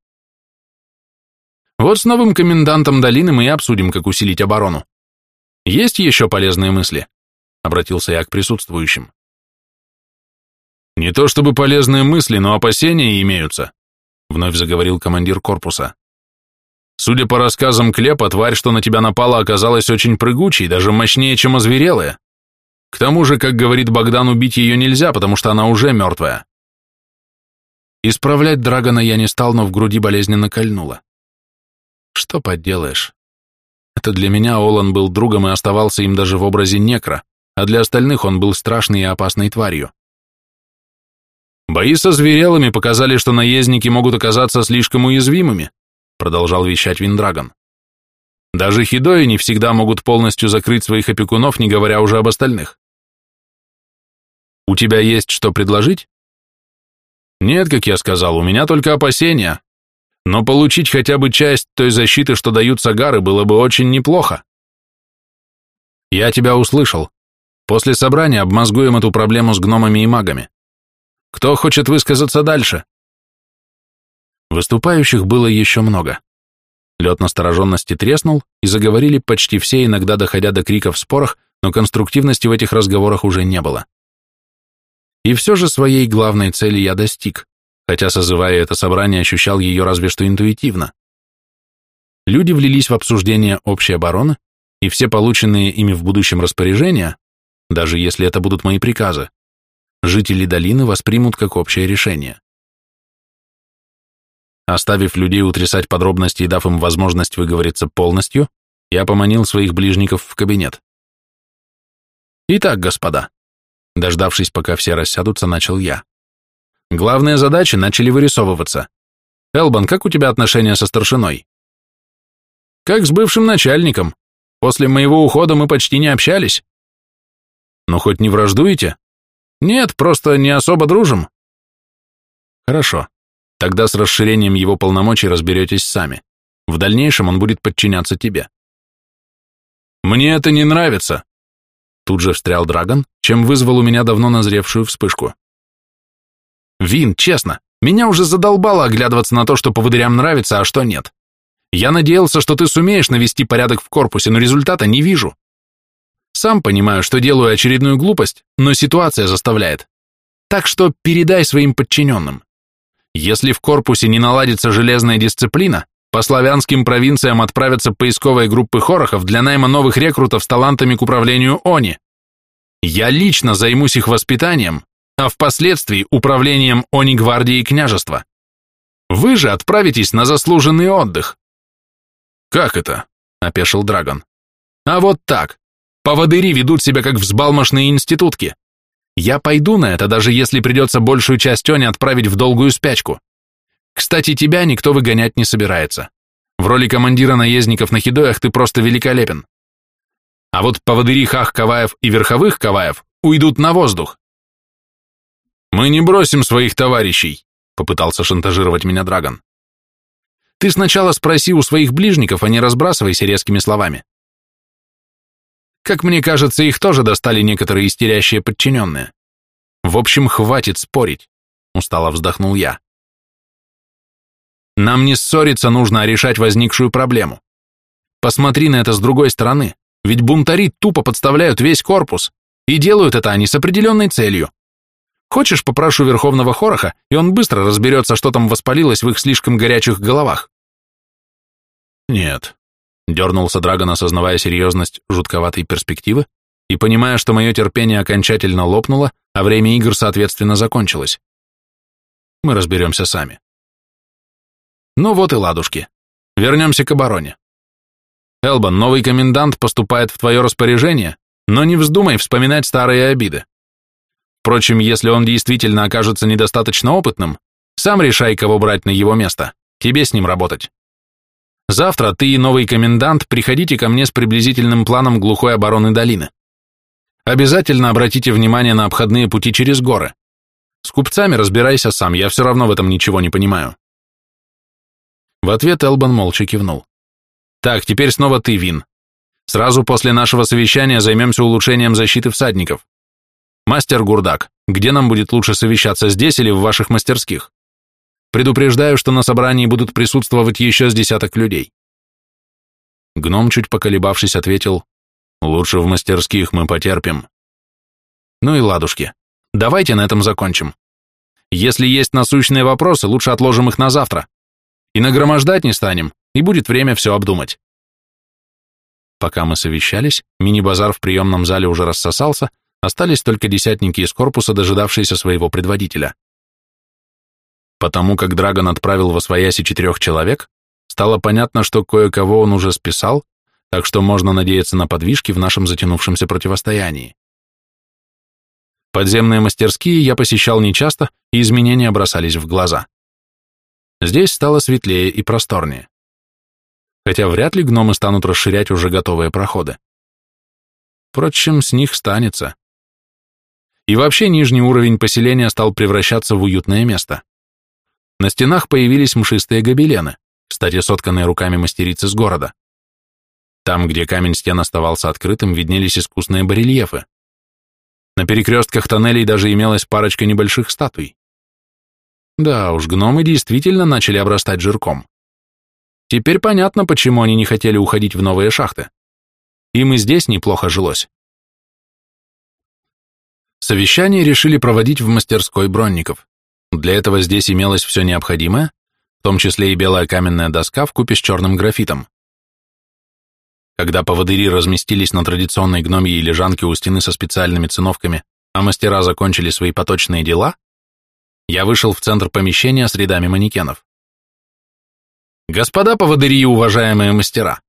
Вот с новым комендантом долины мы и обсудим, как усилить оборону. Есть еще полезные мысли? Обратился я к присутствующим. Не то чтобы полезные мысли, но опасения имеются, вновь заговорил командир корпуса. Судя по рассказам Клепа, тварь, что на тебя напала, оказалась очень прыгучей, даже мощнее, чем озверелая. К тому же, как говорит Богдан, убить ее нельзя, потому что она уже мертвая. Исправлять Драгона я не стал, но в груди болезненно кольнуло. Что поделаешь? Это для меня Олан был другом и оставался им даже в образе некра, а для остальных он был страшной и опасной тварью. Бои со зверелыми показали, что наездники могут оказаться слишком уязвимыми, продолжал вещать Виндрагон. Даже хидои не всегда могут полностью закрыть своих опекунов, не говоря уже об остальных. У тебя есть что предложить? Нет, как я сказал, у меня только опасения. Но получить хотя бы часть той защиты, что дают сагары, было бы очень неплохо. Я тебя услышал. После собрания обмозгуем эту проблему с гномами и магами. Кто хочет высказаться дальше? Выступающих было еще много. Лед настороженности треснул, и заговорили почти все, иногда доходя до криков в спорах, но конструктивности в этих разговорах уже не было. И все же своей главной цели я достиг, хотя, созывая это собрание, ощущал ее разве что интуитивно. Люди влились в обсуждение общей обороны, и все полученные ими в будущем распоряжения, даже если это будут мои приказы, жители долины воспримут как общее решение. Оставив людей утрясать подробности и дав им возможность выговориться полностью, Я поманил своих ближников в кабинет. Итак, господа, дождавшись, пока все рассядутся, начал я. Главные задачи начали вырисовываться. Элбан, как у тебя отношения со старшиной? Как с бывшим начальником. После моего ухода мы почти не общались. Ну, хоть не враждуете? Нет, просто не особо дружим. Хорошо. Тогда с расширением его полномочий разберетесь сами. В дальнейшем он будет подчиняться тебе. Мне это не нравится. Тут же встрял Драгон, чем вызвал у меня давно назревшую вспышку. Вин, честно, меня уже задолбало оглядываться на то, что поводырям нравится, а что нет. Я надеялся, что ты сумеешь навести порядок в корпусе, но результата не вижу. Сам понимаю, что делаю очередную глупость, но ситуация заставляет. Так что передай своим подчиненным. Если в корпусе не наладится железная дисциплина, по славянским провинциям отправятся поисковые группы хорохов для найма новых рекрутов с талантами к управлению ОНИ. Я лично займусь их воспитанием, а впоследствии управлением ОНИ гвардии и княжества. Вы же отправитесь на заслуженный отдых. Как это? опешил Драгон. А вот так. Поводыри ведут себя как взбалмошные институтки. Я пойду на это, даже если придется большую часть Они отправить в долгую спячку. Кстати, тебя никто выгонять не собирается. В роли командира наездников на Хидоях ты просто великолепен. А вот поводыри Хах Каваев и Верховых Каваев уйдут на воздух. Мы не бросим своих товарищей, попытался шантажировать меня Драгон. Ты сначала спроси у своих ближников, а не разбрасывайся резкими словами. Как мне кажется, их тоже достали некоторые истерящие подчиненные. В общем, хватит спорить, устало вздохнул я. Нам не ссориться нужно, а решать возникшую проблему. Посмотри на это с другой стороны, ведь бунтари тупо подставляют весь корпус, и делают это они с определенной целью. Хочешь, попрошу Верховного Хороха, и он быстро разберется, что там воспалилось в их слишком горячих головах. Нет, Дернулся Драгон, осознавая серьезность жутковатой перспективы и понимая, что мое терпение окончательно лопнуло, а время игр, соответственно, закончилось. Мы разберемся сами. Ну вот и ладушки. Вернемся к обороне. Элбан, новый комендант поступает в твое распоряжение, но не вздумай вспоминать старые обиды. Впрочем, если он действительно окажется недостаточно опытным, сам решай, кого брать на его место, тебе с ним работать. Завтра ты и новый комендант приходите ко мне с приблизительным планом глухой обороны долины. Обязательно обратите внимание на обходные пути через горы. С купцами разбирайся сам, я все равно в этом ничего не понимаю. В ответ Элбан молча кивнул. Так, теперь снова ты, Вин. Сразу после нашего совещания займемся улучшением защиты всадников. Мастер Гурдак, где нам будет лучше совещаться, здесь или в ваших мастерских? Предупреждаю, что на собрании будут присутствовать еще с десяток людей. Гном, чуть поколебавшись, ответил, лучше в мастерских мы потерпим. Ну и ладушки, давайте на этом закончим. Если есть насущные вопросы, лучше отложим их на завтра. И нагромождать не станем, и будет время все обдумать. Пока мы совещались, мини-базар в приемном зале уже рассосался, остались только десятники из корпуса, дожидавшиеся своего предводителя. Потому как Драгон отправил во свояси четырех человек, стало понятно, что кое-кого он уже списал, так что можно надеяться на подвижки в нашем затянувшемся противостоянии. Подземные мастерские я посещал нечасто, и изменения бросались в глаза. Здесь стало светлее и просторнее. Хотя вряд ли гномы станут расширять уже готовые проходы. Впрочем, с них станется. И вообще нижний уровень поселения стал превращаться в уютное место. На стенах появились мшистые гобелены, кстати, сотканные руками мастерицы с города. Там, где камень стен оставался открытым, виднелись искусные барельефы. На перекрестках тоннелей даже имелась парочка небольших статуй. Да уж, гномы действительно начали обрастать жирком. Теперь понятно, почему они не хотели уходить в новые шахты. Им и здесь неплохо жилось. Совещание решили проводить в мастерской бронников. Для этого здесь имелось все необходимое, в том числе и белая каменная доска в купе с черным графитом. Когда поводыри разместились на традиционной гномьей лежанке у стены со специальными циновками, а мастера закончили свои поточные дела, я вышел в центр помещения с рядами манекенов. Господа поводыри и уважаемые мастера,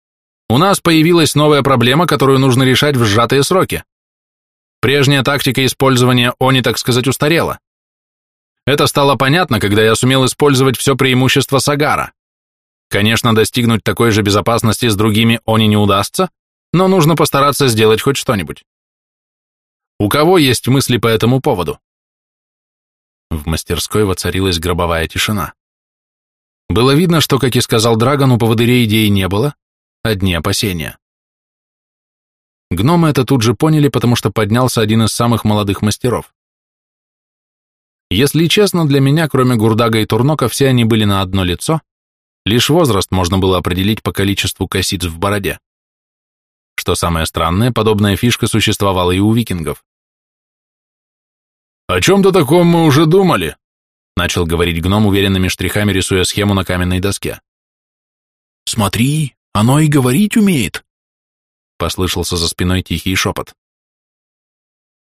У нас появилась новая проблема, которую нужно решать в сжатые сроки. Прежняя тактика использования ОНИ, так сказать, устарела. Это стало понятно, когда я сумел использовать все преимущество Сагара. Конечно, достигнуть такой же безопасности с другими ОНИ не удастся, но нужно постараться сделать хоть что-нибудь. У кого есть мысли по этому поводу? В мастерской воцарилась гробовая тишина. Было видно, что, как и сказал Драгон, у поводырей идеи не было, одни опасения. Гномы это тут же поняли, потому что поднялся один из самых молодых мастеров. Если честно, для меня, кроме Гурдага и Турнока, все они были на одно лицо, лишь возраст можно было определить по количеству косиц в бороде. Что самое странное, подобная фишка существовала и у викингов. «О чем-то таком мы уже думали», — начал говорить гном уверенными штрихами, рисуя схему на каменной доске. «Смотри, оно и говорить умеет», — послышался за спиной тихий шепот.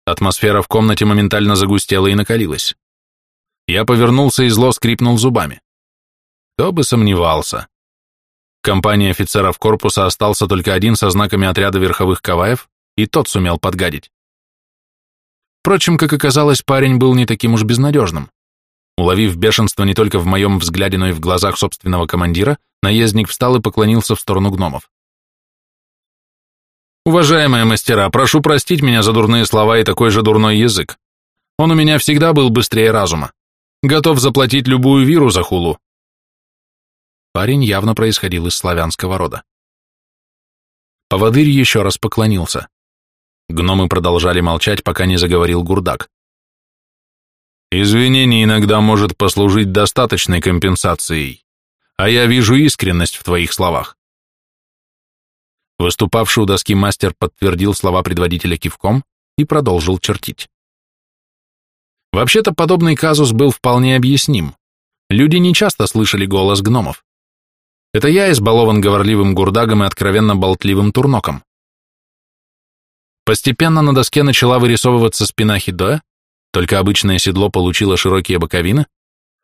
Атмосфера в комнате моментально загустела и накалилась. Я повернулся и зло скрипнул зубами. Кто бы сомневался. В компании офицеров корпуса остался только один со знаками отряда верховых каваев, и тот сумел подгадить. Впрочем, как оказалось, парень был не таким уж безнадежным. Уловив бешенство не только в моем взгляде, но и в глазах собственного командира, наездник встал и поклонился в сторону гномов. «Уважаемые мастера, прошу простить меня за дурные слова и такой же дурной язык. Он у меня всегда был быстрее разума. Готов заплатить любую виру за хулу». Парень явно происходил из славянского рода. Поводырь еще раз поклонился. Гномы продолжали молчать, пока не заговорил Гурдак. «Извинение иногда может послужить достаточной компенсацией, а я вижу искренность в твоих словах». Выступавший у доски мастер подтвердил слова предводителя кивком и продолжил чертить. Вообще-то подобный казус был вполне объясним. Люди не часто слышали голос гномов. Это я избалован говорливым гурдагом и откровенно болтливым турноком. Постепенно на доске начала вырисовываться спина Хидоя, только обычное седло получило широкие боковины,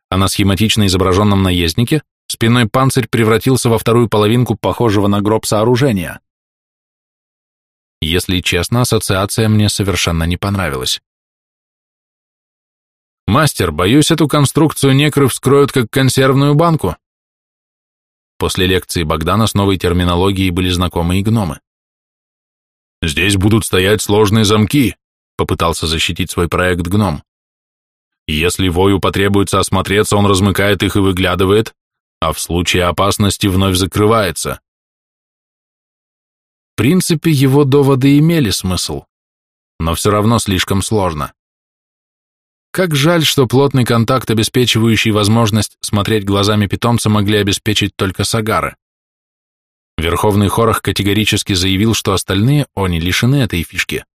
а на схематично изображенном наезднике спиной панцирь превратился во вторую половинку похожего на гроб сооружения. Если честно, ассоциация мне совершенно не понравилась. «Мастер, боюсь, эту конструкцию некры вскроют как консервную банку». После лекции Богдана с новой терминологией были знакомы и гномы. «Здесь будут стоять сложные замки», — попытался защитить свой проект гном. «Если вою потребуется осмотреться, он размыкает их и выглядывает, а в случае опасности вновь закрывается». В принципе, его доводы имели смысл, но все равно слишком сложно. Как жаль, что плотный контакт, обеспечивающий возможность смотреть глазами питомца, могли обеспечить только сагары. Верховный Хорах категорически заявил, что остальные они лишены этой фишки.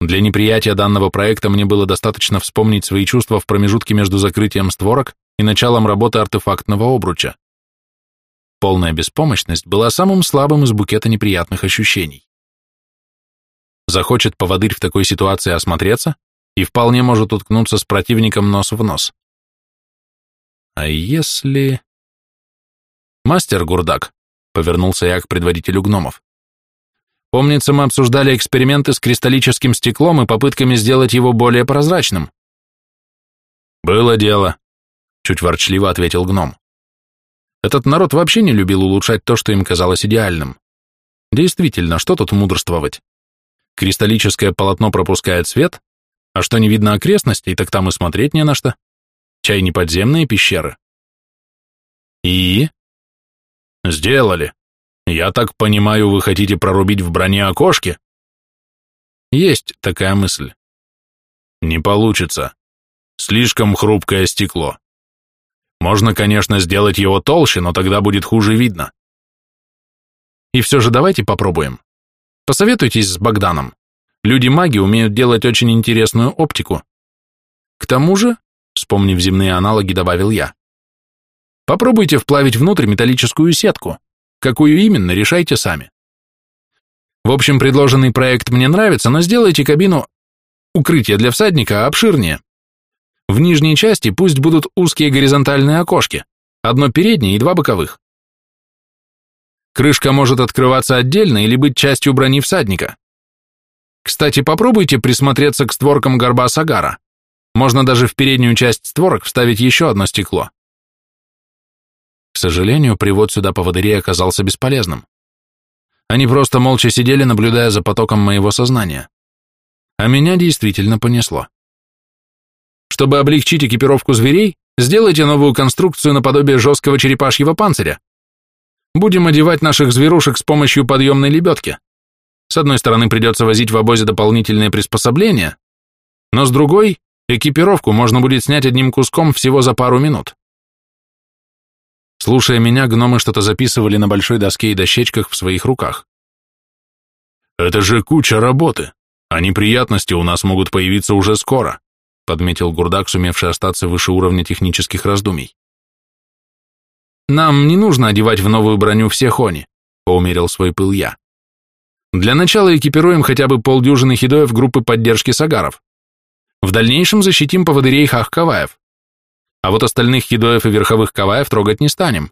Для неприятия данного проекта мне было достаточно вспомнить свои чувства в промежутке между закрытием створок и началом работы артефактного обруча. Полная беспомощность была самым слабым из букета неприятных ощущений. Захочет поводырь в такой ситуации осмотреться и вполне может уткнуться с противником нос в нос. А если... Мастер Гурдак, Повернулся я к предводителю гномов. Помнится, мы обсуждали эксперименты с кристаллическим стеклом и попытками сделать его более прозрачным. Было дело, чуть ворчливо ответил гном. Этот народ вообще не любил улучшать то, что им казалось идеальным. Действительно, что тут мудрствовать? Кристаллическое полотно пропускает свет, а что не видно окрестностей, так там и смотреть не на что. Чай не подземные пещеры. И? Сделали. Я так понимаю, вы хотите прорубить в броне окошки? Есть такая мысль. Не получится. Слишком хрупкое стекло. Можно, конечно, сделать его толще, но тогда будет хуже видно. И все же давайте попробуем. Посоветуйтесь с Богданом. Люди-маги умеют делать очень интересную оптику. К тому же, вспомнив земные аналоги, добавил я, Попробуйте вплавить внутрь металлическую сетку. Какую именно, решайте сами. В общем, предложенный проект мне нравится, но сделайте кабину укрытие для всадника обширнее. В нижней части пусть будут узкие горизонтальные окошки, одно переднее и два боковых. Крышка может открываться отдельно или быть частью брони всадника. Кстати, попробуйте присмотреться к створкам горба Сагара. Можно даже в переднюю часть створок вставить еще одно стекло. К сожалению, привод сюда поводырей оказался бесполезным. Они просто молча сидели, наблюдая за потоком моего сознания. А меня действительно понесло. Чтобы облегчить экипировку зверей, сделайте новую конструкцию наподобие жесткого черепашьего панциря. Будем одевать наших зверушек с помощью подъемной лебедки. С одной стороны, придется возить в обозе дополнительные приспособления, но с другой, экипировку можно будет снять одним куском всего за пару минут. Слушая меня, гномы что-то записывали на большой доске и дощечках в своих руках. «Это же куча работы, а неприятности у нас могут появиться уже скоро», подметил Гурдак, сумевший остаться выше уровня технических раздумий. «Нам не нужно одевать в новую броню все хони», поумерил свой пыл я. Для начала экипируем хотя бы полдюжины хидоев группы поддержки сагаров. В дальнейшем защитим поводырей хах-каваев. А вот остальных хидоев и верховых каваев трогать не станем.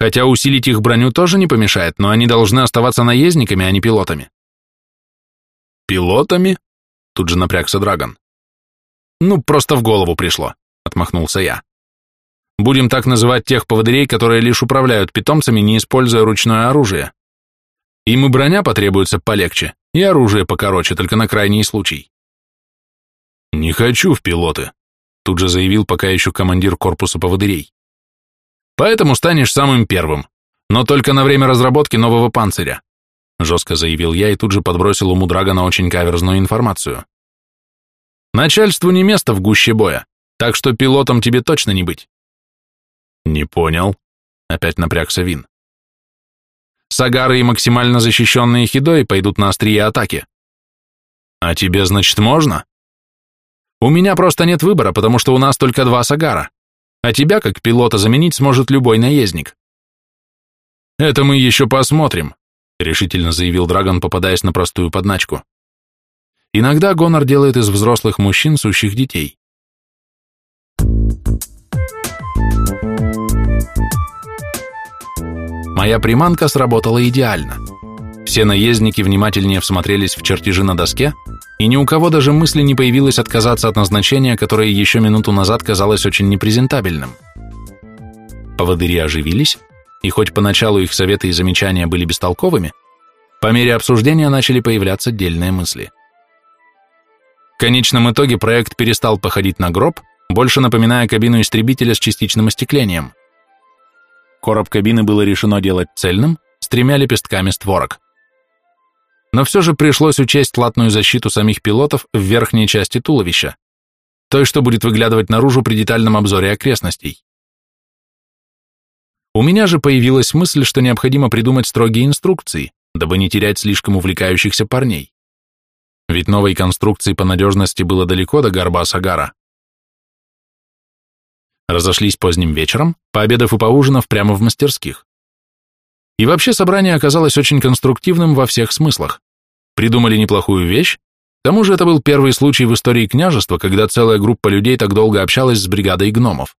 Хотя усилить их броню тоже не помешает, но они должны оставаться наездниками, а не пилотами. Пилотами? Тут же напрягся Драгон. Ну, просто в голову пришло, отмахнулся я. Будем так называть тех поводырей, которые лишь управляют питомцами, не используя ручное оружие. Им и броня потребуется полегче, и оружие покороче, только на крайний случай. «Не хочу в пилоты», — тут же заявил пока еще командир корпуса поводырей. «Поэтому станешь самым первым, но только на время разработки нового панциря», — жестко заявил я и тут же подбросил ему Драгона очень каверзную информацию. «Начальству не место в гуще боя, так что пилотом тебе точно не быть». «Не понял», — опять напрягся Вин. Сагары и максимально защищенные хидои пойдут на острие атаки. А тебе, значит, можно? У меня просто нет выбора, потому что у нас только два Сагара, а тебя, как пилота, заменить сможет любой наездник. Это мы еще посмотрим, решительно заявил Драгон, попадаясь на простую подначку. Иногда Гонор делает из взрослых мужчин сущих детей. Моя приманка сработала идеально. Все наездники внимательнее всмотрелись в чертежи на доске, и ни у кого даже мысли не появилось отказаться от назначения, которое еще минуту назад казалось очень непрезентабельным. Поводыри оживились, и хоть поначалу их советы и замечания были бестолковыми, по мере обсуждения начали появляться отдельные мысли. В конечном итоге проект перестал походить на гроб, больше напоминая кабину истребителя с частичным остеклением – Короб кабины было решено делать цельным, с тремя лепестками створок. Но все же пришлось учесть латную защиту самих пилотов в верхней части туловища, той, что будет выглядывать наружу при детальном обзоре окрестностей. У меня же появилась мысль, что необходимо придумать строгие инструкции, дабы не терять слишком увлекающихся парней. Ведь новой конструкции по надежности было далеко до горба Сагара. Разошлись поздним вечером, пообедав и поужинав прямо в мастерских. И вообще собрание оказалось очень конструктивным во всех смыслах. Придумали неплохую вещь, к тому же это был первый случай в истории княжества, когда целая группа людей так долго общалась с бригадой гномов.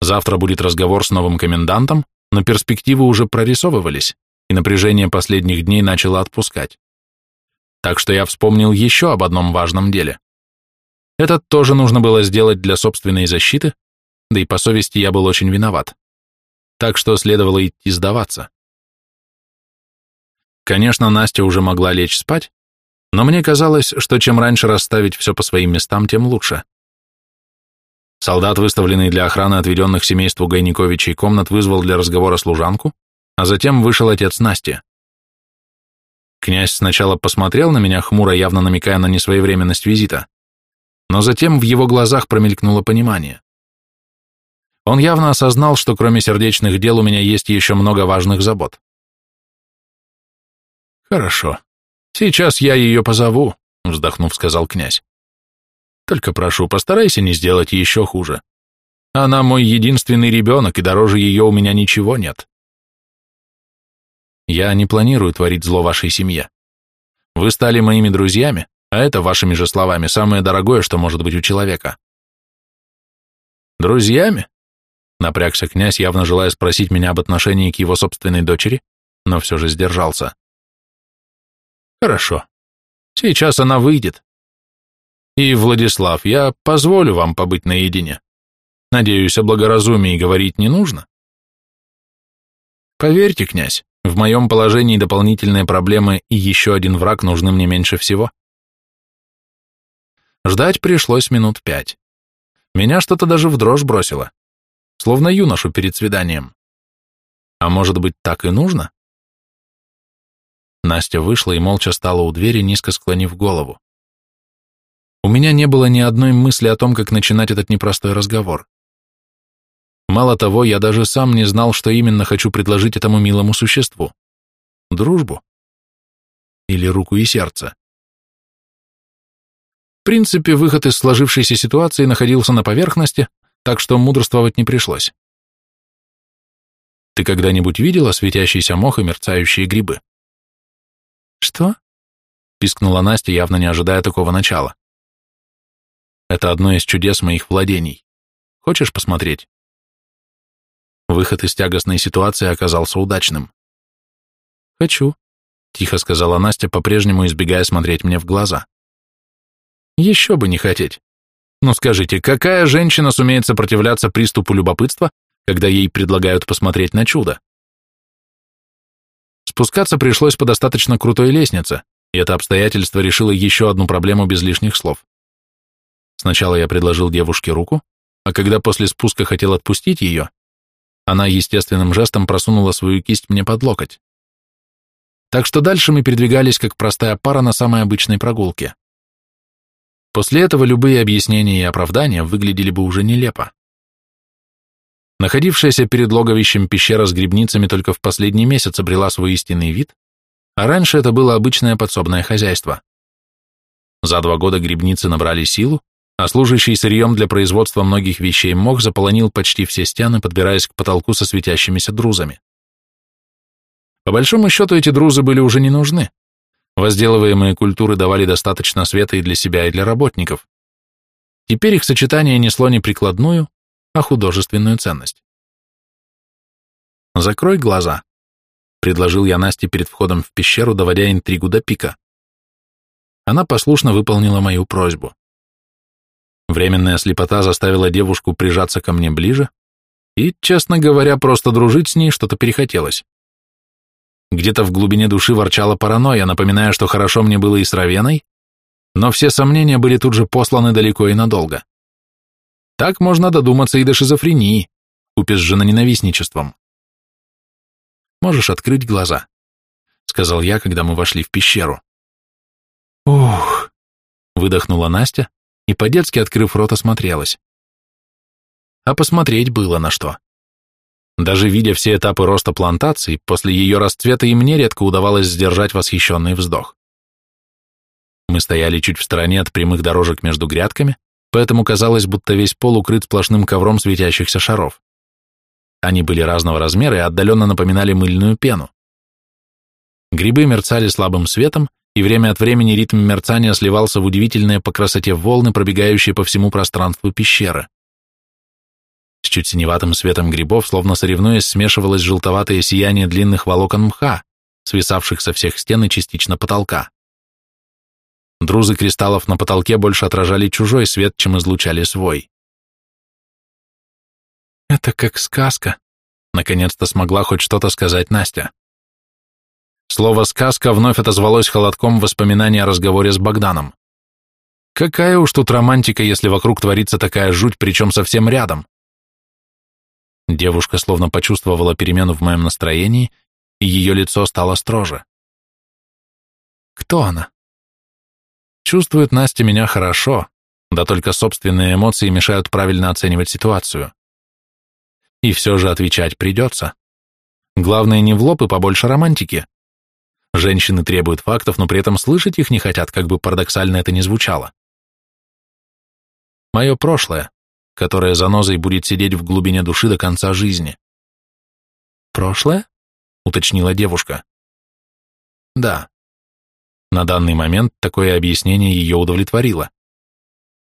Завтра будет разговор с новым комендантом, но перспективы уже прорисовывались, и напряжение последних дней начало отпускать. Так что я вспомнил еще об одном важном деле. Этот тоже нужно было сделать для собственной защиты, да и по совести я был очень виноват. Так что следовало идти сдаваться. Конечно, Настя уже могла лечь спать, но мне казалось, что чем раньше расставить все по своим местам, тем лучше. Солдат, выставленный для охраны отведенных семейству Гайниковичей комнат, вызвал для разговора служанку, а затем вышел отец Насти. Князь сначала посмотрел на меня хмуро, явно намекая на несвоевременность визита, но затем в его глазах промелькнуло понимание. Он явно осознал, что кроме сердечных дел у меня есть еще много важных забот. «Хорошо. Сейчас я ее позову», — вздохнув, сказал князь. «Только прошу, постарайся не сделать еще хуже. Она мой единственный ребенок, и дороже ее у меня ничего нет». «Я не планирую творить зло вашей семье. Вы стали моими друзьями, а это, вашими же словами, самое дорогое, что может быть у человека. Друзьями? Напрягся князь, явно желая спросить меня об отношении к его собственной дочери, но все же сдержался. Хорошо. Сейчас она выйдет. И, Владислав, я позволю вам побыть наедине. Надеюсь, о благоразумии говорить не нужно? Поверьте, князь, в моем положении дополнительные проблемы и еще один враг нужны мне меньше всего. Ждать пришлось минут пять. Меня что-то даже в дрожь бросило, словно юношу перед свиданием. А может быть, так и нужно? Настя вышла и молча стала у двери, низко склонив голову. У меня не было ни одной мысли о том, как начинать этот непростой разговор. Мало того, я даже сам не знал, что именно хочу предложить этому милому существу. Дружбу? Или руку и сердце? В принципе, выход из сложившейся ситуации находился на поверхности, так что мудрствовать не пришлось. Ты когда-нибудь видела светящийся мох и мерцающие грибы? Что? Пискнула Настя, явно не ожидая такого начала. Это одно из чудес моих владений. Хочешь посмотреть? Выход из тягостной ситуации оказался удачным. «Хочу», — тихо сказала Настя, по-прежнему избегая смотреть мне в глаза. «Еще бы не хотеть. Но скажите, какая женщина сумеет сопротивляться приступу любопытства, когда ей предлагают посмотреть на чудо?» Спускаться пришлось по достаточно крутой лестнице, и это обстоятельство решило еще одну проблему без лишних слов. Сначала я предложил девушке руку, а когда после спуска хотел отпустить ее, она естественным жестом просунула свою кисть мне под локоть. Так что дальше мы передвигались как простая пара на самой обычной прогулке. После этого любые объяснения и оправдания выглядели бы уже нелепо. Находившаяся перед логовищем пещера с грибницами только в последний месяц обрела свой истинный вид, а раньше это было обычное подсобное хозяйство. За два года грибницы набрали силу, а служащий сырьем для производства многих вещей мох заполонил почти все стены, подбираясь к потолку со светящимися друзами. По большому счету эти друзы были уже не нужны. Возделываемые культуры давали достаточно света и для себя, и для работников. Теперь их сочетание несло не прикладную, а художественную ценность. «Закрой глаза», — предложил я Насте перед входом в пещеру, доводя интригу до пика. Она послушно выполнила мою просьбу. Временная слепота заставила девушку прижаться ко мне ближе, и, честно говоря, просто дружить с ней что-то перехотелось. Где-то в глубине души ворчала паранойя, напоминая, что хорошо мне было и с Равеной, но все сомнения были тут же посланы далеко и надолго. Так можно додуматься и до шизофрении, купишь же на ненавистничеством. «Можешь открыть глаза», — сказал я, когда мы вошли в пещеру. «Ух!» — выдохнула Настя, и по-детски, открыв рот, осмотрелась. А посмотреть было на что. Даже видя все этапы роста плантации, после ее расцвета и мне редко удавалось сдержать восхищенный вздох. Мы стояли чуть в стороне от прямых дорожек между грядками, поэтому казалось, будто весь пол укрыт сплошным ковром светящихся шаров. Они были разного размера и отдаленно напоминали мыльную пену. Грибы мерцали слабым светом, и время от времени ритм мерцания сливался в удивительные по красоте волны, пробегающие по всему пространству пещеры. С чуть синеватым светом грибов, словно соревнуясь, смешивалось желтоватое сияние длинных волокон мха, свисавших со всех стен и частично потолка. Друзы кристаллов на потолке больше отражали чужой свет, чем излучали свой. «Это как сказка», — наконец-то смогла хоть что-то сказать Настя. Слово «сказка» вновь отозвалось холодком воспоминания о разговоре с Богданом. Какая уж тут романтика, если вокруг творится такая жуть, причем совсем рядом. Девушка словно почувствовала перемену в моем настроении, и ее лицо стало строже. Кто она? Чувствует Настя меня хорошо, да только собственные эмоции мешают правильно оценивать ситуацию. И все же отвечать придется. Главное не в лоб и побольше романтики. Женщины требуют фактов, но при этом слышать их не хотят, как бы парадоксально это ни звучало. Мое прошлое, которое занозой будет сидеть в глубине души до конца жизни. «Прошлое?» — уточнила девушка. «Да». На данный момент такое объяснение ее удовлетворило.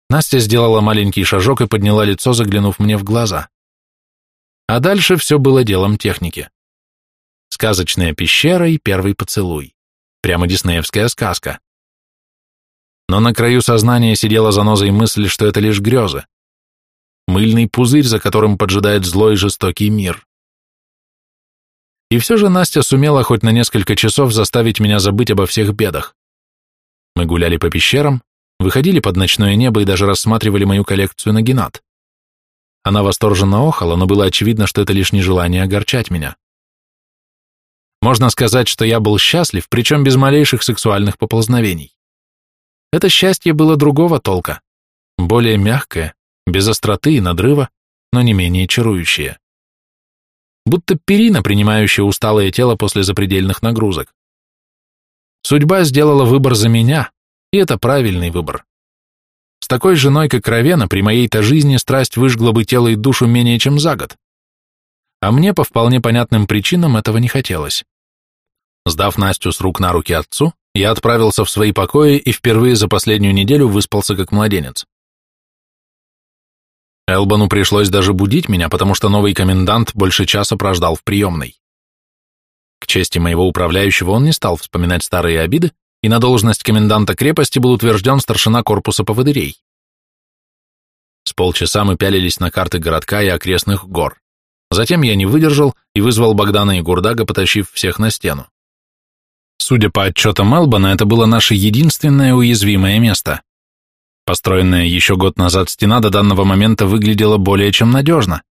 Настя сделала маленький шажок и подняла лицо, заглянув мне в глаза. А дальше все было делом техники. Сказочная пещера и первый поцелуй. Прямо диснеевская сказка. Но на краю сознания сидела занозой мысль, что это лишь грезы. Мыльный пузырь, за которым поджидает злой и жестокий мир. И все же Настя сумела хоть на несколько часов заставить меня забыть обо всех бедах. Мы гуляли по пещерам, выходили под ночное небо и даже рассматривали мою коллекцию на генат. Она восторженно охала, но было очевидно, что это лишь нежелание огорчать меня. Можно сказать, что я был счастлив, причем без малейших сексуальных поползновений. Это счастье было другого толка, более мягкое, без остроты и надрыва, но не менее чарующее. Будто перина, принимающая усталое тело после запредельных нагрузок. Судьба сделала выбор за меня, и это правильный выбор. С такой женой, как Равена, при моей-то жизни страсть выжгла бы тело и душу менее чем за год. А мне по вполне понятным причинам этого не хотелось. Сдав Настю с рук на руки отцу, я отправился в свои покои и впервые за последнюю неделю выспался как младенец. Элбану пришлось даже будить меня, потому что новый комендант больше часа прождал в приемной. К чести моего управляющего он не стал вспоминать старые обиды, и на должность коменданта крепости был утвержден старшина корпуса поводырей. С полчаса мы пялились на карты городка и окрестных гор. Затем я не выдержал и вызвал Богдана и Гурдага, потащив всех на стену. Судя по отчетам Элбана, это было наше единственное уязвимое место. Построенная еще год назад стена до данного момента выглядела более чем надежно.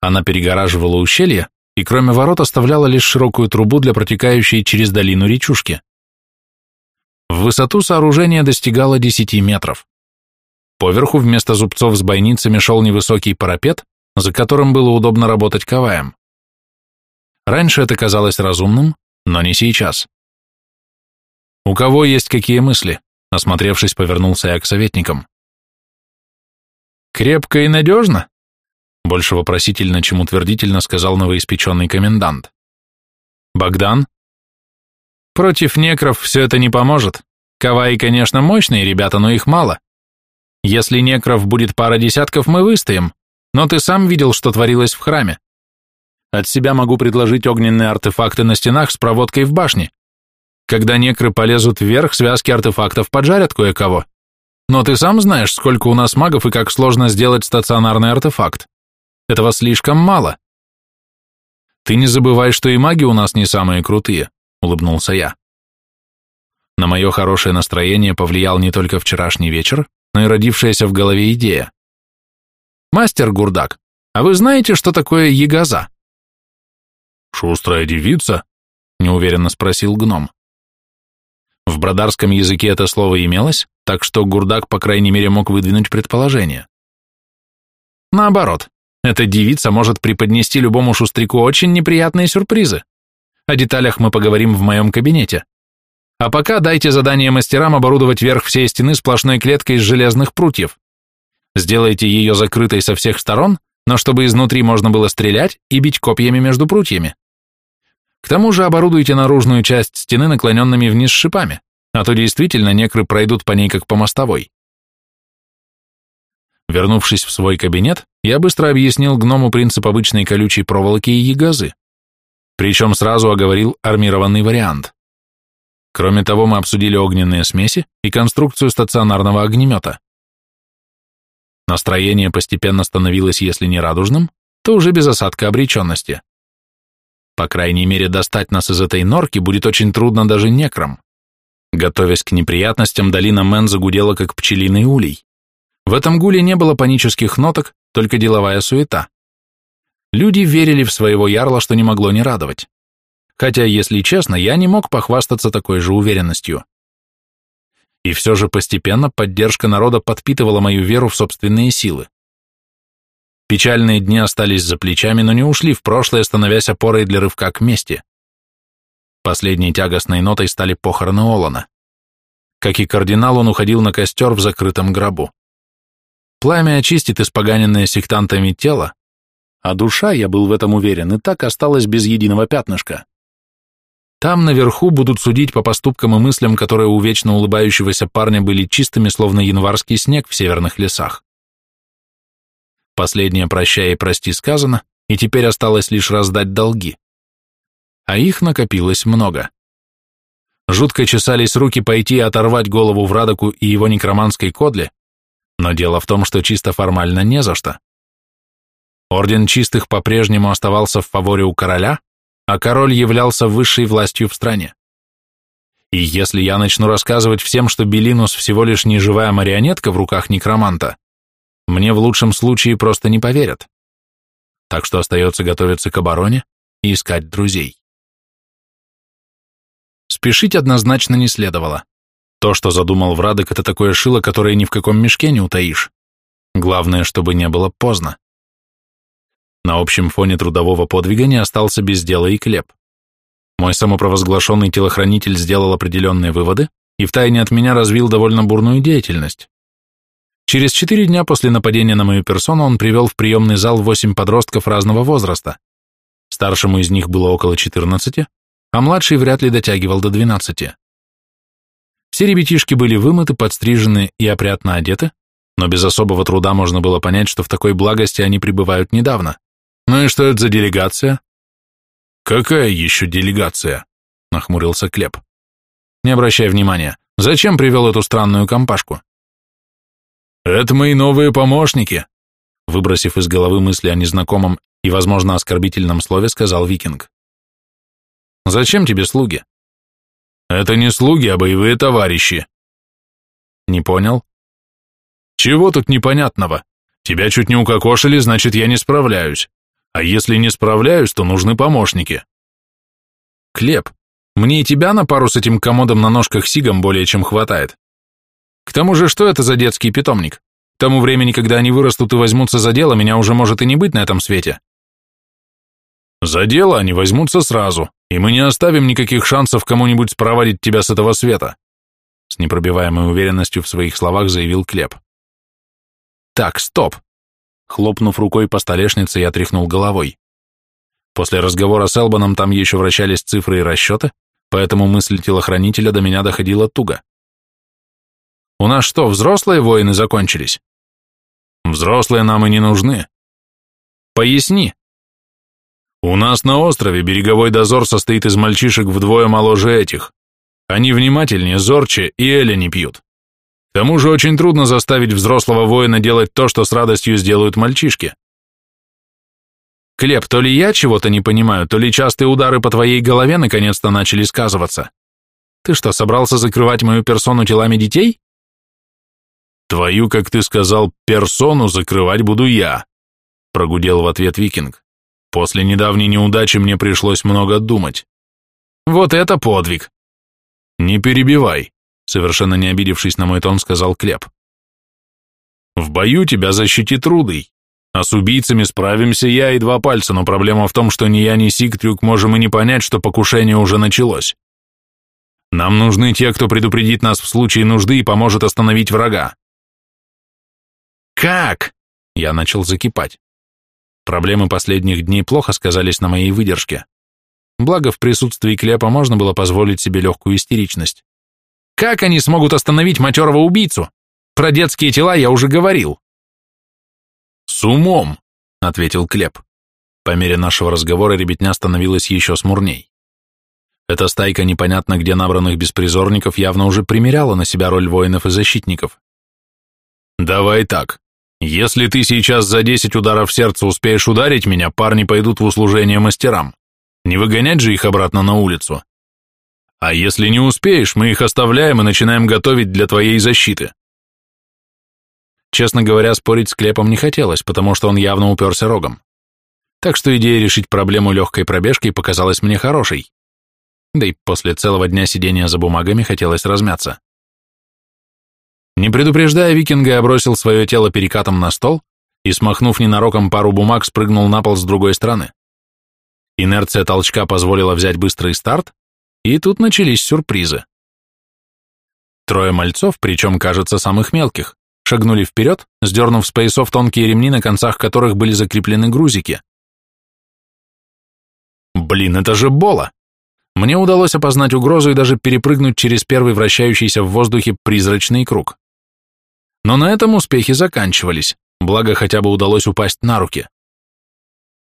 Она перегораживала ущелье и кроме ворот оставляла лишь широкую трубу для протекающей через долину речушки. В высоту сооружение достигало 10 метров. Поверху вместо зубцов с бойницами шел невысокий парапет, за которым было удобно работать каваем. Раньше это казалось разумным, но не сейчас. «У кого есть какие мысли?» Осмотревшись, повернулся я к советникам. «Крепко и надежно?» Больше вопросительно, чем утвердительно сказал новоиспеченный комендант. «Богдан?» «Против некров все это не поможет. Каваи, конечно, мощные ребята, но их мало. Если некров будет пара десятков, мы выстоим, но ты сам видел, что творилось в храме. От себя могу предложить огненные артефакты на стенах с проводкой в башне. Когда некры полезут вверх, связки артефактов поджарят кое-кого. Но ты сам знаешь, сколько у нас магов и как сложно сделать стационарный артефакт. Этого слишком мало. Ты не забывай, что и маги у нас не самые крутые, улыбнулся я. На мое хорошее настроение повлиял не только вчерашний вечер, но и родившаяся в голове идея. Мастер Гурдак, а вы знаете, что такое ягоза? Шустрая девица? неуверенно спросил гном. В бродарском языке это слово имелось, так что Гурдак, по крайней мере, мог выдвинуть предположение. Наоборот, эта девица может преподнести любому шустряку очень неприятные сюрпризы. О деталях мы поговорим в моем кабинете. А пока дайте задание мастерам оборудовать верх всей стены сплошной клеткой из железных прутьев. Сделайте ее закрытой со всех сторон, но чтобы изнутри можно было стрелять и бить копьями между прутьями. К тому же оборудуйте наружную часть стены наклоненными вниз шипами, а то действительно некры пройдут по ней как по мостовой. Вернувшись в свой кабинет, я быстро объяснил гному принцип обычной колючей проволоки и ягозы, причем сразу оговорил армированный вариант. Кроме того, мы обсудили огненные смеси и конструкцию стационарного огнемета. Настроение постепенно становилось, если не радужным, то уже без осадка обреченности. По крайней мере, достать нас из этой норки будет очень трудно даже некрам. Готовясь к неприятностям, долина Мэн загудела, как пчелиный улей. В этом гуле не было панических ноток, только деловая суета. Люди верили в своего ярла, что не могло не радовать. Хотя, если честно, я не мог похвастаться такой же уверенностью. И все же постепенно поддержка народа подпитывала мою веру в собственные силы. Печальные дни остались за плечами, но не ушли в прошлое, становясь опорой для рывка к мести. Последней тягостной нотой стали похороны Олана. Как и кардинал, он уходил на костер в закрытом гробу. Пламя очистит испоганенное сектантами тело, а душа, я был в этом уверен, и так осталась без единого пятнышка. Там наверху будут судить по поступкам и мыслям, которые у вечно улыбающегося парня были чистыми, словно январский снег в северных лесах. Последнее «прощай и прости» сказано, и теперь осталось лишь раздать долги. А их накопилось много. Жутко чесались руки пойти и оторвать голову Врадоку и его некроманской кодле, но дело в том, что чисто формально не за что. Орден чистых по-прежнему оставался в фаворе у короля, а король являлся высшей властью в стране. И если я начну рассказывать всем, что Белинус всего лишь неживая марионетка в руках некроманта, мне в лучшем случае просто не поверят. Так что остается готовиться к обороне и искать друзей. Спешить однозначно не следовало. То, что задумал Врадок, это такое шило, которое ни в каком мешке не утаишь. Главное, чтобы не было поздно. На общем фоне трудового подвига не остался без дела и Клеп. Мой самопровозглашенный телохранитель сделал определенные выводы и втайне от меня развил довольно бурную деятельность. Через четыре дня после нападения на мою персону он привел в приемный зал восемь подростков разного возраста. Старшему из них было около 14, а младший вряд ли дотягивал до 12. Все ребятишки были вымыты, подстрижены и опрятно одеты, но без особого труда можно было понять, что в такой благости они пребывают недавно. «Ну и что это за делегация?» «Какая еще делегация?» — нахмурился Клеп. «Не обращай внимания. Зачем привел эту странную компашку?» «Это мои новые помощники», — выбросив из головы мысли о незнакомом и, возможно, оскорбительном слове, сказал Викинг. «Зачем тебе слуги?» «Это не слуги, а боевые товарищи». «Не понял?» «Чего тут непонятного? Тебя чуть не укокошили, значит, я не справляюсь. А если не справляюсь, то нужны помощники. Клеп, мне и тебя на пару с этим комодом на ножках сигом более чем хватает. К тому же, что это за детский питомник? К тому времени, когда они вырастут и возьмутся за дело, меня уже может и не быть на этом свете. За дело они возьмутся сразу, и мы не оставим никаких шансов кому-нибудь спроводить тебя с этого света. С непробиваемой уверенностью в своих словах заявил Клеп. Так, стоп. Хлопнув рукой по столешнице, я тряхнул головой. После разговора с Элбаном там еще вращались цифры и расчеты, поэтому мысль телохранителя до меня доходила туго. «У нас что, взрослые воины закончились?» «Взрослые нам и не нужны». «Поясни». «У нас на острове береговой дозор состоит из мальчишек вдвое моложе этих. Они внимательнее, зорче и эля не пьют. К тому же очень трудно заставить взрослого воина делать то, что с радостью сделают мальчишки. Клеп, то ли я чего-то не понимаю, то ли частые удары по твоей голове наконец-то начали сказываться. Ты что, собрался закрывать мою персону телами детей? Твою, как ты сказал, персону закрывать буду я, прогудел в ответ викинг. После недавней неудачи мне пришлось много думать. Вот это подвиг. Не перебивай совершенно не обидевшись на мой тон, сказал Клеп. В бою тебя защитит Рудый, а с убийцами справимся я и два пальца, но проблема в том, что ни я, ни Сигтрюк можем и не понять, что покушение уже началось. Нам нужны те, кто предупредит нас в случае нужды и поможет остановить врага. Как? Я начал закипать. Проблемы последних дней плохо сказались на моей выдержке. Благо, в присутствии Клепа можно было позволить себе легкую истеричность. Как они смогут остановить матерого убийцу? Про детские тела я уже говорил. С умом, ответил Клеп. По мере нашего разговора ребятня становилась еще смурней. Эта стайка непонятно где набранных беспризорников явно уже примеряла на себя роль воинов и защитников. «Давай так. Если ты сейчас за десять ударов сердца успеешь ударить меня, парни пойдут в услужение мастерам. Не выгонять же их обратно на улицу. А если не успеешь, мы их оставляем и начинаем готовить для твоей защиты. Честно говоря, спорить с Клепом не хотелось, потому что он явно уперся рогом. Так что идея решить проблему легкой пробежкой показалась мне хорошей. Да и после целого дня сидения за бумагами хотелось размяться. Не предупреждая викинга, я бросил свое тело перекатом на стол и, смахнув ненароком пару бумаг, спрыгнул на пол с другой стороны. Инерция толчка позволила взять быстрый старт, и тут начались сюрпризы. Трое мальцов, причем, кажется, самых мелких, шагнули вперед, сдернув с поясов тонкие ремни, на концах которых были закреплены грузики. Блин, это же Бола! Мне удалось опознать угрозу и даже перепрыгнуть через первый вращающийся в воздухе призрачный круг. Но на этом успехи заканчивались, благо хотя бы удалось упасть на руки.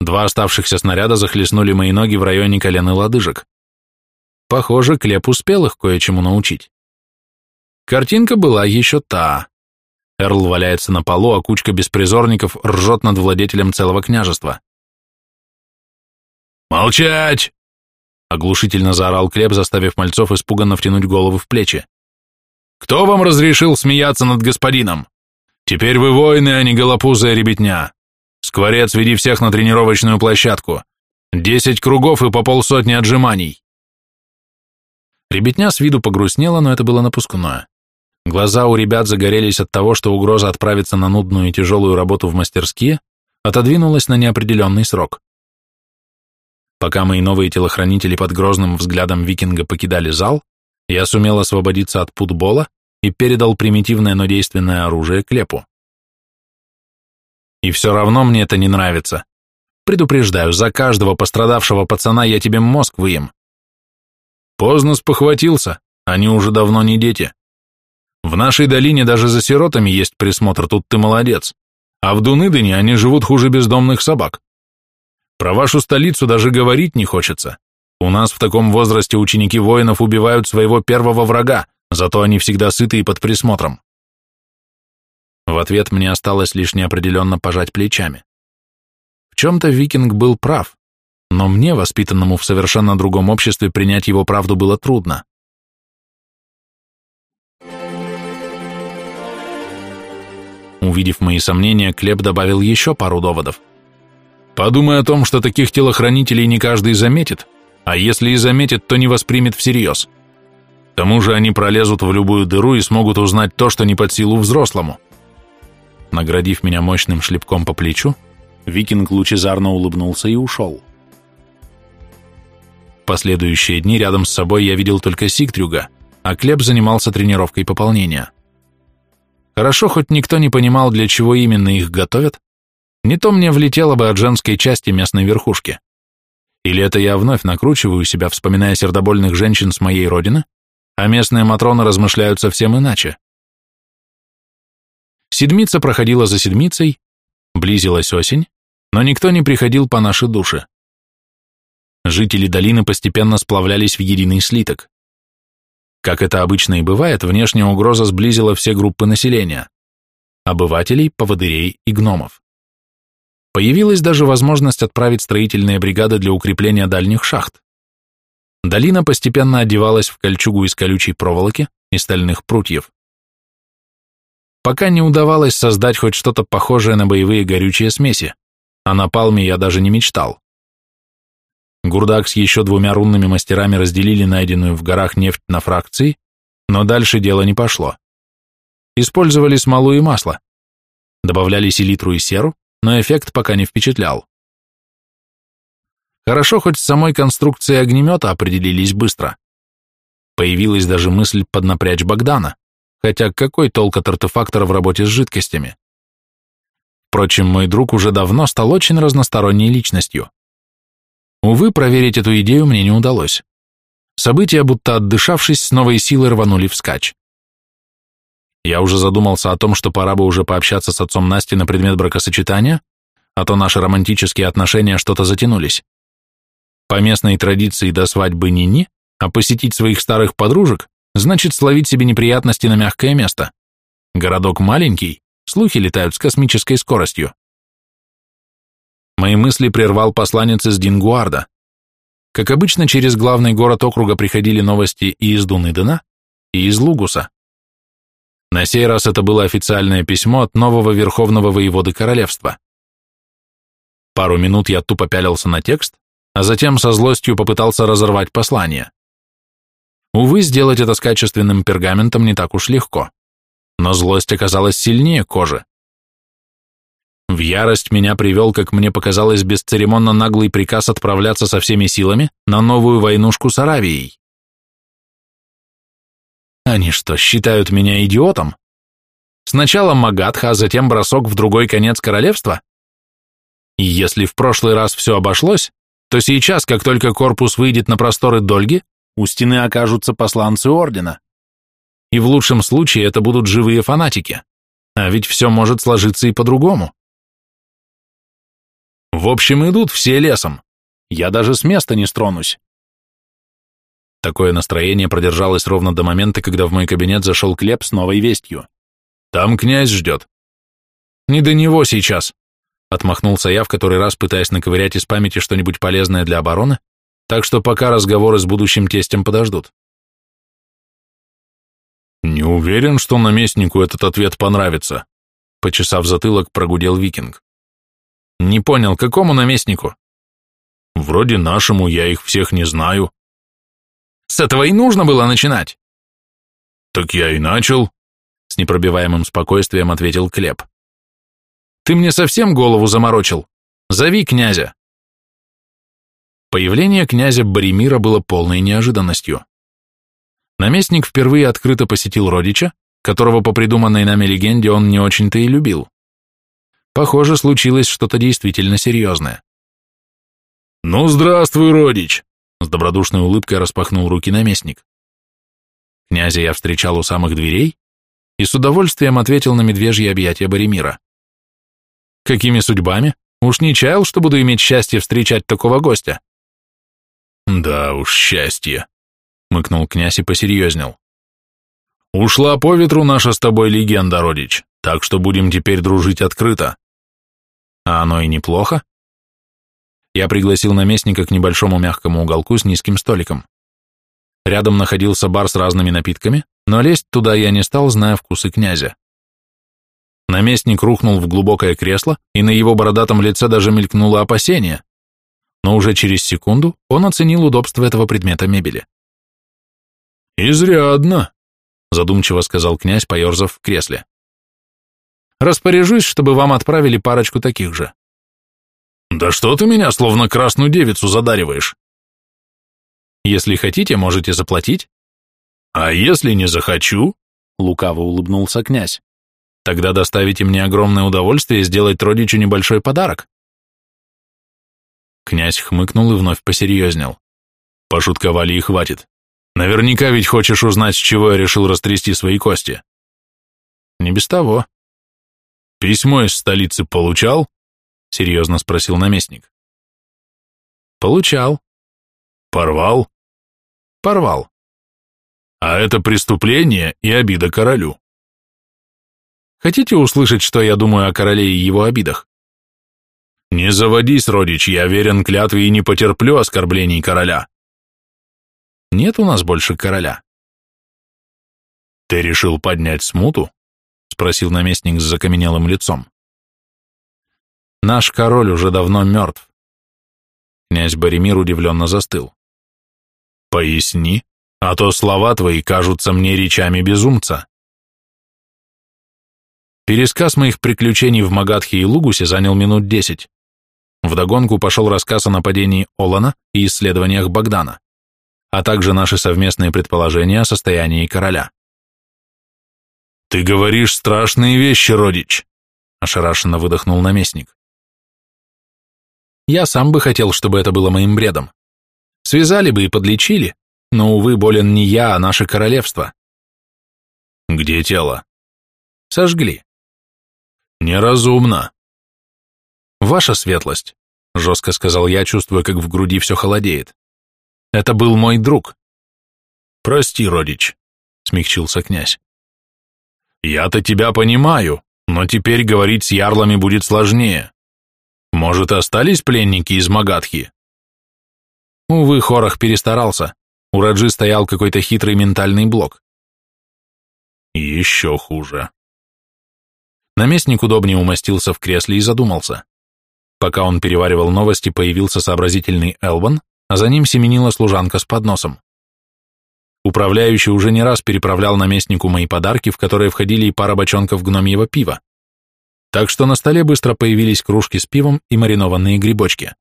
Два оставшихся снаряда захлестнули мои ноги в районе колен и лодыжек. Похоже, Клеп успел их кое-чему научить. Картинка была еще та. Эрл валяется на полу, а кучка беспризорников ржет над владетелем целого княжества. «Молчать!» — оглушительно заорал Клеп, заставив мальцов испуганно втянуть головы в плечи. «Кто вам разрешил смеяться над господином? Теперь вы воины, а не голопузая ребятня. Скворец, веди всех на тренировочную площадку. Десять кругов и по полсотни отжиманий». Ребятня с виду погрустнела, но это было напускное. Глаза у ребят загорелись от того, что угроза отправиться на нудную и тяжелую работу в мастерские отодвинулась на неопределенный срок. Пока мои новые телохранители под грозным взглядом викинга покидали зал, я сумел освободиться от путбола и передал примитивное, но действенное оружие Клепу. И все равно мне это не нравится. Предупреждаю, за каждого пострадавшего пацана я тебе мозг выем. Поздно спохватился, они уже давно не дети. В нашей долине даже за сиротами есть присмотр, тут ты молодец. А в Дуныдыне они живут хуже бездомных собак. Про вашу столицу даже говорить не хочется. У нас в таком возрасте ученики воинов убивают своего первого врага, зато они всегда сыты и под присмотром. В ответ мне осталось лишь неопределенно пожать плечами. В чем-то викинг был прав но мне, воспитанному в совершенно другом обществе, принять его правду было трудно. Увидев мои сомнения, Клеб добавил еще пару доводов. «Подумай о том, что таких телохранителей не каждый заметит, а если и заметит, то не воспримет всерьез. К тому же они пролезут в любую дыру и смогут узнать то, что не под силу взрослому». Наградив меня мощным шлепком по плечу, викинг лучезарно улыбнулся и ушел последующие дни рядом с собой я видел только Сигтрюга, а Клеб занимался тренировкой пополнения. Хорошо, хоть никто не понимал, для чего именно их готовят, не то мне влетело бы от женской части местной верхушки. Или это я вновь накручиваю себя, вспоминая сердобольных женщин с моей родины, а местные матроны размышляют совсем иначе. Седмица проходила за седмицей, близилась осень, но никто не приходил по нашей душе. Жители долины постепенно сплавлялись в единый слиток. Как это обычно и бывает, внешняя угроза сблизила все группы населения – обывателей, поводырей и гномов. Появилась даже возможность отправить строительные бригады для укрепления дальних шахт. Долина постепенно одевалась в кольчугу из колючей проволоки и стальных прутьев. Пока не удавалось создать хоть что-то похожее на боевые горючие смеси, а на палме я даже не мечтал. Гурдак с еще двумя рунными мастерами разделили найденную в горах нефть на фракции, но дальше дело не пошло. Использовали смолу и масло. Добавляли селитру и серу, но эффект пока не впечатлял. Хорошо, хоть с самой конструкцией огнемета определились быстро. Появилась даже мысль поднапрячь Богдана, хотя какой толк от артефактора в работе с жидкостями? Впрочем, мой друг уже давно стал очень разносторонней личностью. Увы, проверить эту идею мне не удалось. События, будто отдышавшись, с новой силой рванули вскачь. Я уже задумался о том, что пора бы уже пообщаться с отцом Насти на предмет бракосочетания, а то наши романтические отношения что-то затянулись. По местной традиции до свадьбы ни-ни, а посетить своих старых подружек значит словить себе неприятности на мягкое место. Городок маленький, слухи летают с космической скоростью. Мои мысли прервал посланец из Дингуарда. Как обычно, через главный город округа приходили новости и из Дунидена, и из Лугуса. На сей раз это было официальное письмо от нового верховного воеводы королевства. Пару минут я тупо пялился на текст, а затем со злостью попытался разорвать послание. Увы, сделать это с качественным пергаментом не так уж легко. Но злость оказалась сильнее кожи. В ярость меня привел, как мне показалось, бесцеремонно наглый приказ отправляться со всеми силами на новую войнушку с Аравией. Они что, считают меня идиотом? Сначала Магадха, а затем бросок в другой конец королевства? И если в прошлый раз все обошлось, то сейчас, как только корпус выйдет на просторы Дольги, у стены окажутся посланцы ордена. И в лучшем случае это будут живые фанатики. А ведь все может сложиться и по-другому. В общем, идут все лесом. Я даже с места не стронусь. Такое настроение продержалось ровно до момента, когда в мой кабинет зашел Клеп с новой вестью. Там князь ждет. Не до него сейчас. Отмахнулся я в который раз, пытаясь наковырять из памяти что-нибудь полезное для обороны, так что пока разговоры с будущим тестем подождут. Не уверен, что наместнику этот ответ понравится, почесав затылок, прогудел викинг. Не понял, какому наместнику? Вроде нашему, я их всех не знаю. С этого и нужно было начинать. Так я и начал, с непробиваемым спокойствием ответил Клеп. Ты мне совсем голову заморочил. Зови князя. Появление князя Боремира было полной неожиданностью. Наместник впервые открыто посетил родича, которого по придуманной нами легенде он не очень-то и любил. Похоже, случилось что-то действительно серьезное. «Ну, здравствуй, родич!» С добродушной улыбкой распахнул руки наместник. Князя я встречал у самых дверей и с удовольствием ответил на медвежье объятия Боремира. Какими судьбами? Уж не чаял, что буду иметь счастье встречать такого гостя. Да уж, счастье, мыкнул князь и посерьезнел. Ушла по ветру наша с тобой легенда, родич, так что будем теперь дружить открыто. А оно и неплохо. Я пригласил наместника к небольшому мягкому уголку с низким столиком. Рядом находился бар с разными напитками, но лезть туда я не стал, зная вкусы князя. Наместник рухнул в глубокое кресло, и на его бородатом лице даже мелькнуло опасение, но уже через секунду он оценил удобство этого предмета мебели. «Изрядно», — задумчиво сказал князь, поерзав в кресле. «Распоряжусь, чтобы вам отправили парочку таких же». «Да что ты меня словно красную девицу задариваешь?» «Если хотите, можете заплатить». «А если не захочу?» — лукаво улыбнулся князь. «Тогда доставите мне огромное удовольствие сделать родичу небольшой подарок». Князь хмыкнул и вновь посерьезнел. Пошутковали и хватит. Наверняка ведь хочешь узнать, с чего я решил растрясти свои кости. Не без того. Письмо из столицы получал? Серьезно спросил наместник. Получал. Порвал? Порвал. А это преступление и обида королю. Хотите услышать, что я думаю о короле и его обидах? «Не заводись, родич, я верен клятве и не потерплю оскорблений короля». «Нет у нас больше короля». «Ты решил поднять смуту?» — спросил наместник с закаменелым лицом. «Наш король уже давно мертв». Князь Боремир удивленно застыл. «Поясни, а то слова твои кажутся мне речами безумца». Пересказ моих приключений в Магадхе и Лугусе занял минут десять. Вдогонку пошел рассказ о нападении Олана и исследованиях Богдана, а также наши совместные предположения о состоянии короля. «Ты говоришь страшные вещи, родич!» – ошарашенно выдохнул наместник. «Я сам бы хотел, чтобы это было моим бредом. Связали бы и подлечили, но, увы, болен не я, а наше королевство». «Где тело?» «Сожгли». «Неразумно», «Ваша светлость», — жестко сказал я, чувствуя, как в груди все холодеет. «Это был мой друг». «Прости, родич», — смягчился князь. «Я-то тебя понимаю, но теперь говорить с ярлами будет сложнее. Может, остались пленники из Магадхи?» Увы, Хорах перестарался. У Раджи стоял какой-то хитрый ментальный блок. Еще хуже. Наместник удобнее умостился в кресле и задумался. Пока он переваривал новости, появился сообразительный Элбан, а за ним семенила служанка с подносом. Управляющий уже не раз переправлял наместнику мои подарки, в которые входили и пара бочонков гномьего пива. Так что на столе быстро появились кружки с пивом и маринованные грибочки.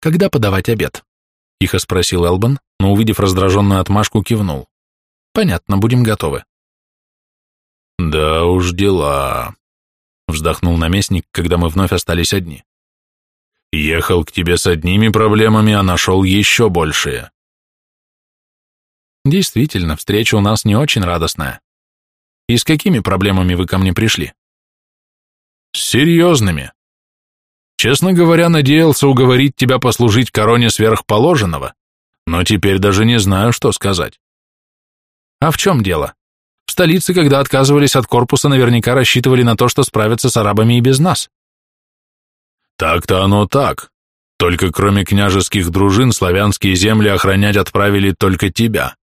«Когда подавать обед?» — тихо спросил Элбан, но, увидев раздраженную отмашку, кивнул. «Понятно, будем готовы». «Да уж дела», вздохнул наместник, когда мы вновь остались одни. Ехал к тебе с одними проблемами, а нашел еще большие. Действительно, встреча у нас не очень радостная. И с какими проблемами вы ко мне пришли? С серьезными. Честно говоря, надеялся уговорить тебя послужить короне сверхположенного, но теперь даже не знаю, что сказать. А в чем дело? В столице, когда отказывались от корпуса, наверняка рассчитывали на то, что справятся с арабами и без нас. Так-то оно так. Только кроме княжеских дружин славянские земли охранять отправили только тебя.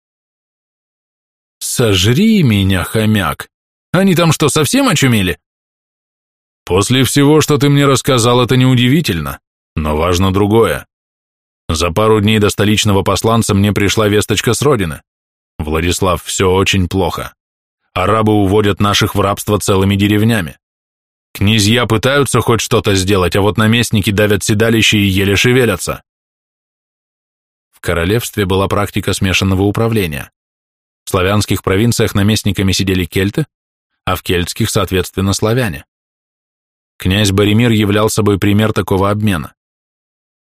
Сожри меня, хомяк. Они там что, совсем очумели? После всего, что ты мне рассказал, это неудивительно, но важно другое. За пару дней до столичного посланца мне пришла весточка с родины. Владислав, все очень плохо. Арабы уводят наших в рабство целыми деревнями. Князья пытаются хоть что-то сделать, а вот наместники давят седалище и еле шевелятся. В королевстве была практика смешанного управления. В славянских провинциях наместниками сидели кельты, а в кельтских, соответственно, славяне. Князь Боремир являл собой пример такого обмена.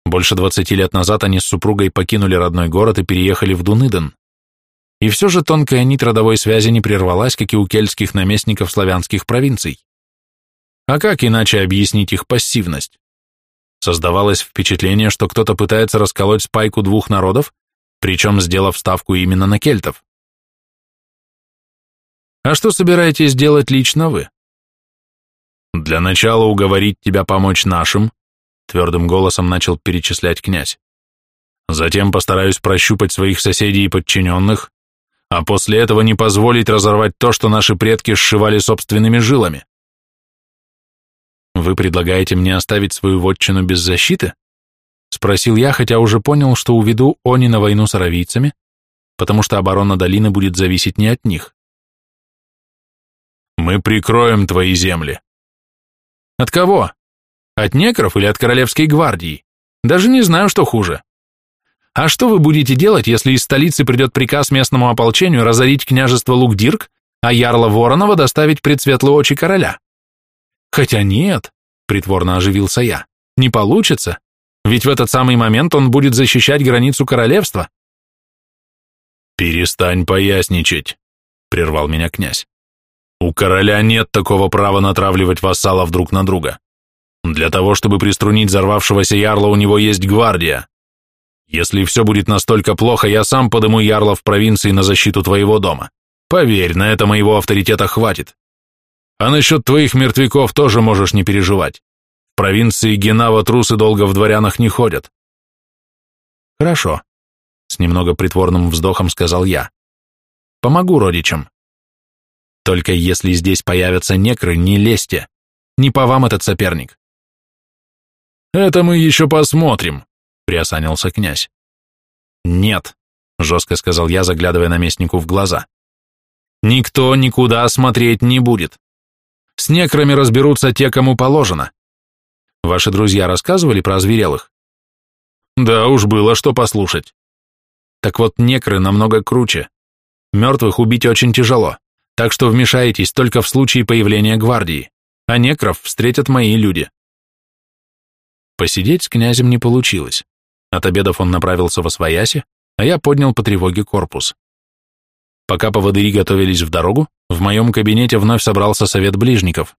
Больше 20 лет назад они с супругой покинули родной город и переехали в Дуныден. И все же тонкая нить родовой связи не прервалась, как и у кельтских наместников славянских провинций. А как иначе объяснить их пассивность? Создавалось впечатление, что кто-то пытается расколоть спайку двух народов, причем сделав ставку именно на кельтов. А что собираетесь делать лично вы? Для начала уговорить тебя помочь нашим, твердым голосом начал перечислять князь. Затем постараюсь прощупать своих соседей и подчиненных, а после этого не позволить разорвать то, что наши предки сшивали собственными жилами. Вы предлагаете мне оставить свою вотчину без защиты? Спросил я, хотя уже понял, что уведу Они на войну с аравийцами, потому что оборона долины будет зависеть не от них. Мы прикроем твои земли. От кого? От некров или от королевской гвардии? Даже не знаю, что хуже. А что вы будете делать, если из столицы придет приказ местному ополчению разорить княжество Лукдирк, а ярла Воронова доставить пред светлые очи короля? Хотя нет, притворно оживился я, не получится, ведь в этот самый момент он будет защищать границу королевства. Перестань поясничать, прервал меня князь. У короля нет такого права натравливать вассалов друг на друга. Для того, чтобы приструнить взорвавшегося ярла, у него есть гвардия. Если все будет настолько плохо, я сам подыму ярла в провинции на защиту твоего дома. Поверь, на это моего авторитета хватит. А насчет твоих мертвяков тоже можешь не переживать. В провинции Генава трусы долго в дворянах не ходят. Хорошо, с немного притворным вздохом сказал я. Помогу родичам. Только если здесь появятся некры, не лезьте. Не по вам этот соперник. Это мы еще посмотрим, приосанился князь. Нет, жестко сказал я, заглядывая наместнику в глаза. Никто никуда смотреть не будет. С некрами разберутся те, кому положено. Ваши друзья рассказывали про озверелых? Да уж было что послушать. Так вот, некры намного круче. Мертвых убить очень тяжело, так что вмешайтесь только в случае появления гвардии, а некров встретят мои люди. Посидеть с князем не получилось. От обедов он направился во свояси, а я поднял по тревоге корпус. Пока поводыри готовились в дорогу, в моем кабинете вновь собрался совет ближников.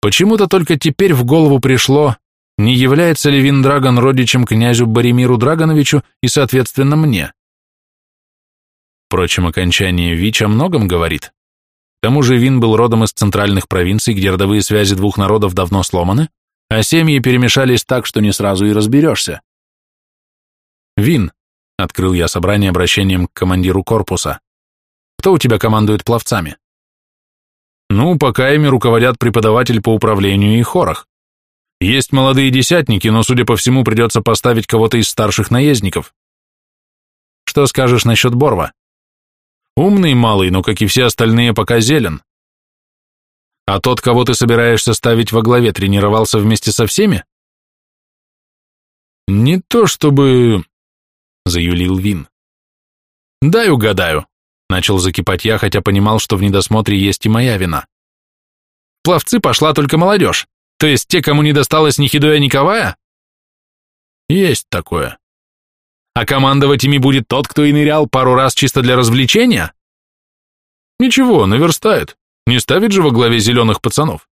Почему-то только теперь в голову пришло, не является ли Виндрагон родичем князю Боремиру Драгоновичу и, соответственно, мне. Впрочем, окончание ВИЧ о многом говорит. К тому же Вин был родом из центральных провинций, где родовые связи двух народов давно сломаны, а семьи перемешались так, что не сразу и разберешься. Вин, Открыл я собрание обращением к командиру корпуса. Кто у тебя командует пловцами? Ну, пока ими руководят преподаватель по управлению и хорах. Есть молодые десятники, но, судя по всему, придется поставить кого-то из старших наездников. Что скажешь насчет Борва? Умный малый, но, как и все остальные, пока зелен. А тот, кого ты собираешься ставить во главе, тренировался вместе со всеми? Не то чтобы заюлил Вин. «Дай угадаю», — начал закипать я, хотя понимал, что в недосмотре есть и моя вина. «Пловцы пошла только молодежь, то есть те, кому не досталось ни хидоя, ни ковая?» «Есть такое». «А командовать ими будет тот, кто и нырял пару раз чисто для развлечения?» «Ничего, наверстает, не ставит же во главе зеленых пацанов».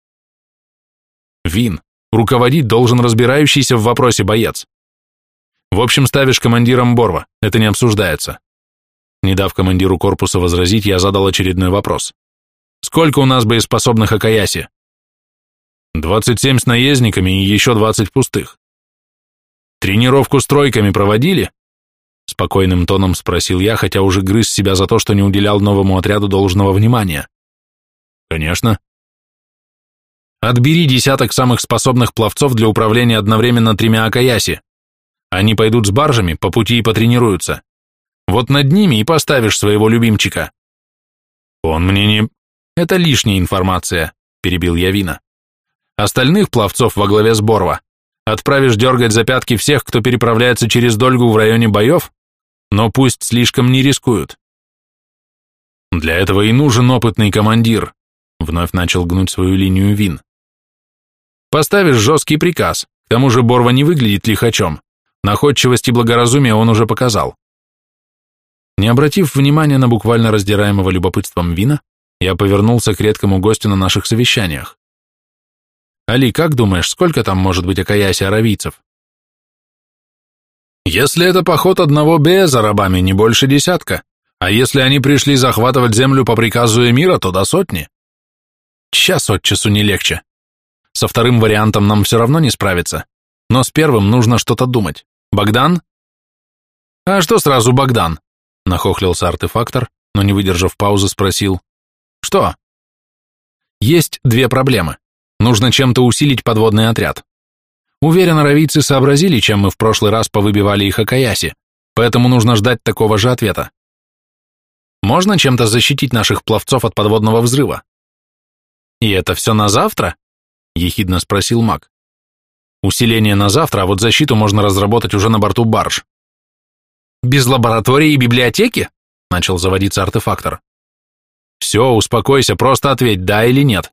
«Вин, Руководить должен разбирающийся в вопросе боец. В общем, ставишь командиром Борва, это не обсуждается. Не дав командиру корпуса возразить, я задал очередной вопрос. Сколько у нас боеспособных Акаяси? 27 с наездниками и еще 20 пустых. Тренировку с тройками проводили? Спокойным тоном спросил я, хотя уже грыз себя за то, что не уделял новому отряду должного внимания. Конечно. Отбери десяток самых способных пловцов для управления одновременно тремя Акаяси. Они пойдут с баржами, по пути и потренируются. Вот над ними и поставишь своего любимчика. Он мне не... Это лишняя информация, перебил я Вина. Остальных пловцов во главе с Борва отправишь дергать за пятки всех, кто переправляется через Дольгу в районе боев, но пусть слишком не рискуют. Для этого и нужен опытный командир, вновь начал гнуть свою линию Вин. Поставишь жесткий приказ, к тому же Борва не выглядит лихачом, находчивость и благоразумие он уже показал. Не обратив внимания на буквально раздираемого любопытством Вина, я повернулся к редкому гостю на наших совещаниях. Али, как думаешь, сколько там может быть Акаяси аравийцев? Если это поход одного Бея за рабами, не больше десятка, а если они пришли захватывать землю по приказу эмира, то до сотни. Час от часу не легче. Со вторым вариантом нам все равно не справиться, но с первым нужно что-то думать. Богдан? А что сразу Богдан? Нахохлился артефактор, но не выдержав паузы, спросил. Что? Есть две проблемы. Нужно чем-то усилить подводный отряд. Уверен, аравийцы сообразили, чем мы в прошлый раз повыбивали их Акаяси, поэтому нужно ждать такого же ответа. Можно чем-то защитить наших пловцов от подводного взрыва? И это все на завтра? Ехидно спросил маг. Усиление на завтра, а вот защиту можно разработать уже на борту барж. Без лаборатории и библиотеки? Начал заводиться артефактор. Все, успокойся, просто ответь, да или нет.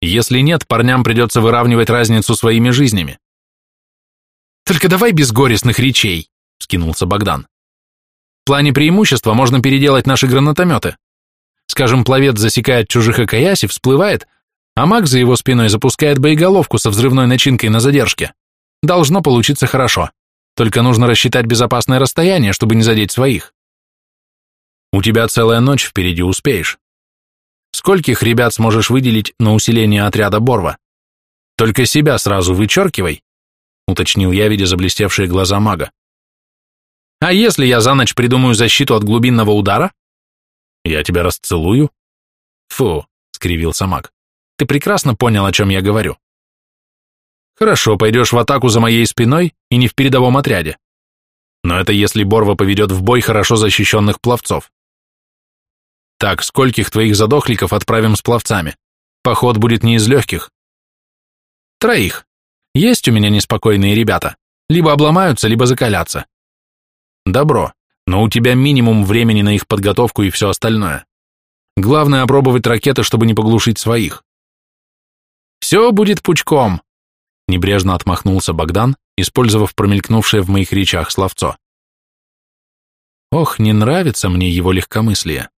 Если нет, парням придется выравнивать разницу своими жизнями. Только давай без горестных речей, скинулся Богдан. В плане преимущества можно переделать наши гранатометы. Скажем, пловец засекает чужих Акаяси, всплывает, а маг за его спиной запускает боеголовку со взрывной начинкой на задержке. Должно получиться хорошо. Только нужно рассчитать безопасное расстояние, чтобы не задеть своих. У тебя целая ночь впереди успеешь. Скольких ребят сможешь выделить на усиление отряда Борва? Только себя сразу вычеркивай, уточнил я, видя заблестевшие глаза мага. А если я за ночь придумаю защиту от глубинного удара? Я тебя расцелую? Фу, скривился маг. Ты прекрасно понял, о чем я говорю. Хорошо, пойдешь в атаку за моей спиной и не в передовом отряде. Но это если Борва поведет в бой хорошо защищенных пловцов. Так, скольких твоих задохликов отправим с пловцами? Поход будет не из легких. Троих. Есть у меня неспокойные ребята. Либо обломаются, либо закалятся. Добро, но у тебя минимум времени на их подготовку и все остальное. Главное опробовать ракеты, чтобы не поглушить своих. Все будет пучком, небрежно отмахнулся Богдан, использовав промелькнувшее в моих речах словцо. Ох, не нравится мне его легкомыслие.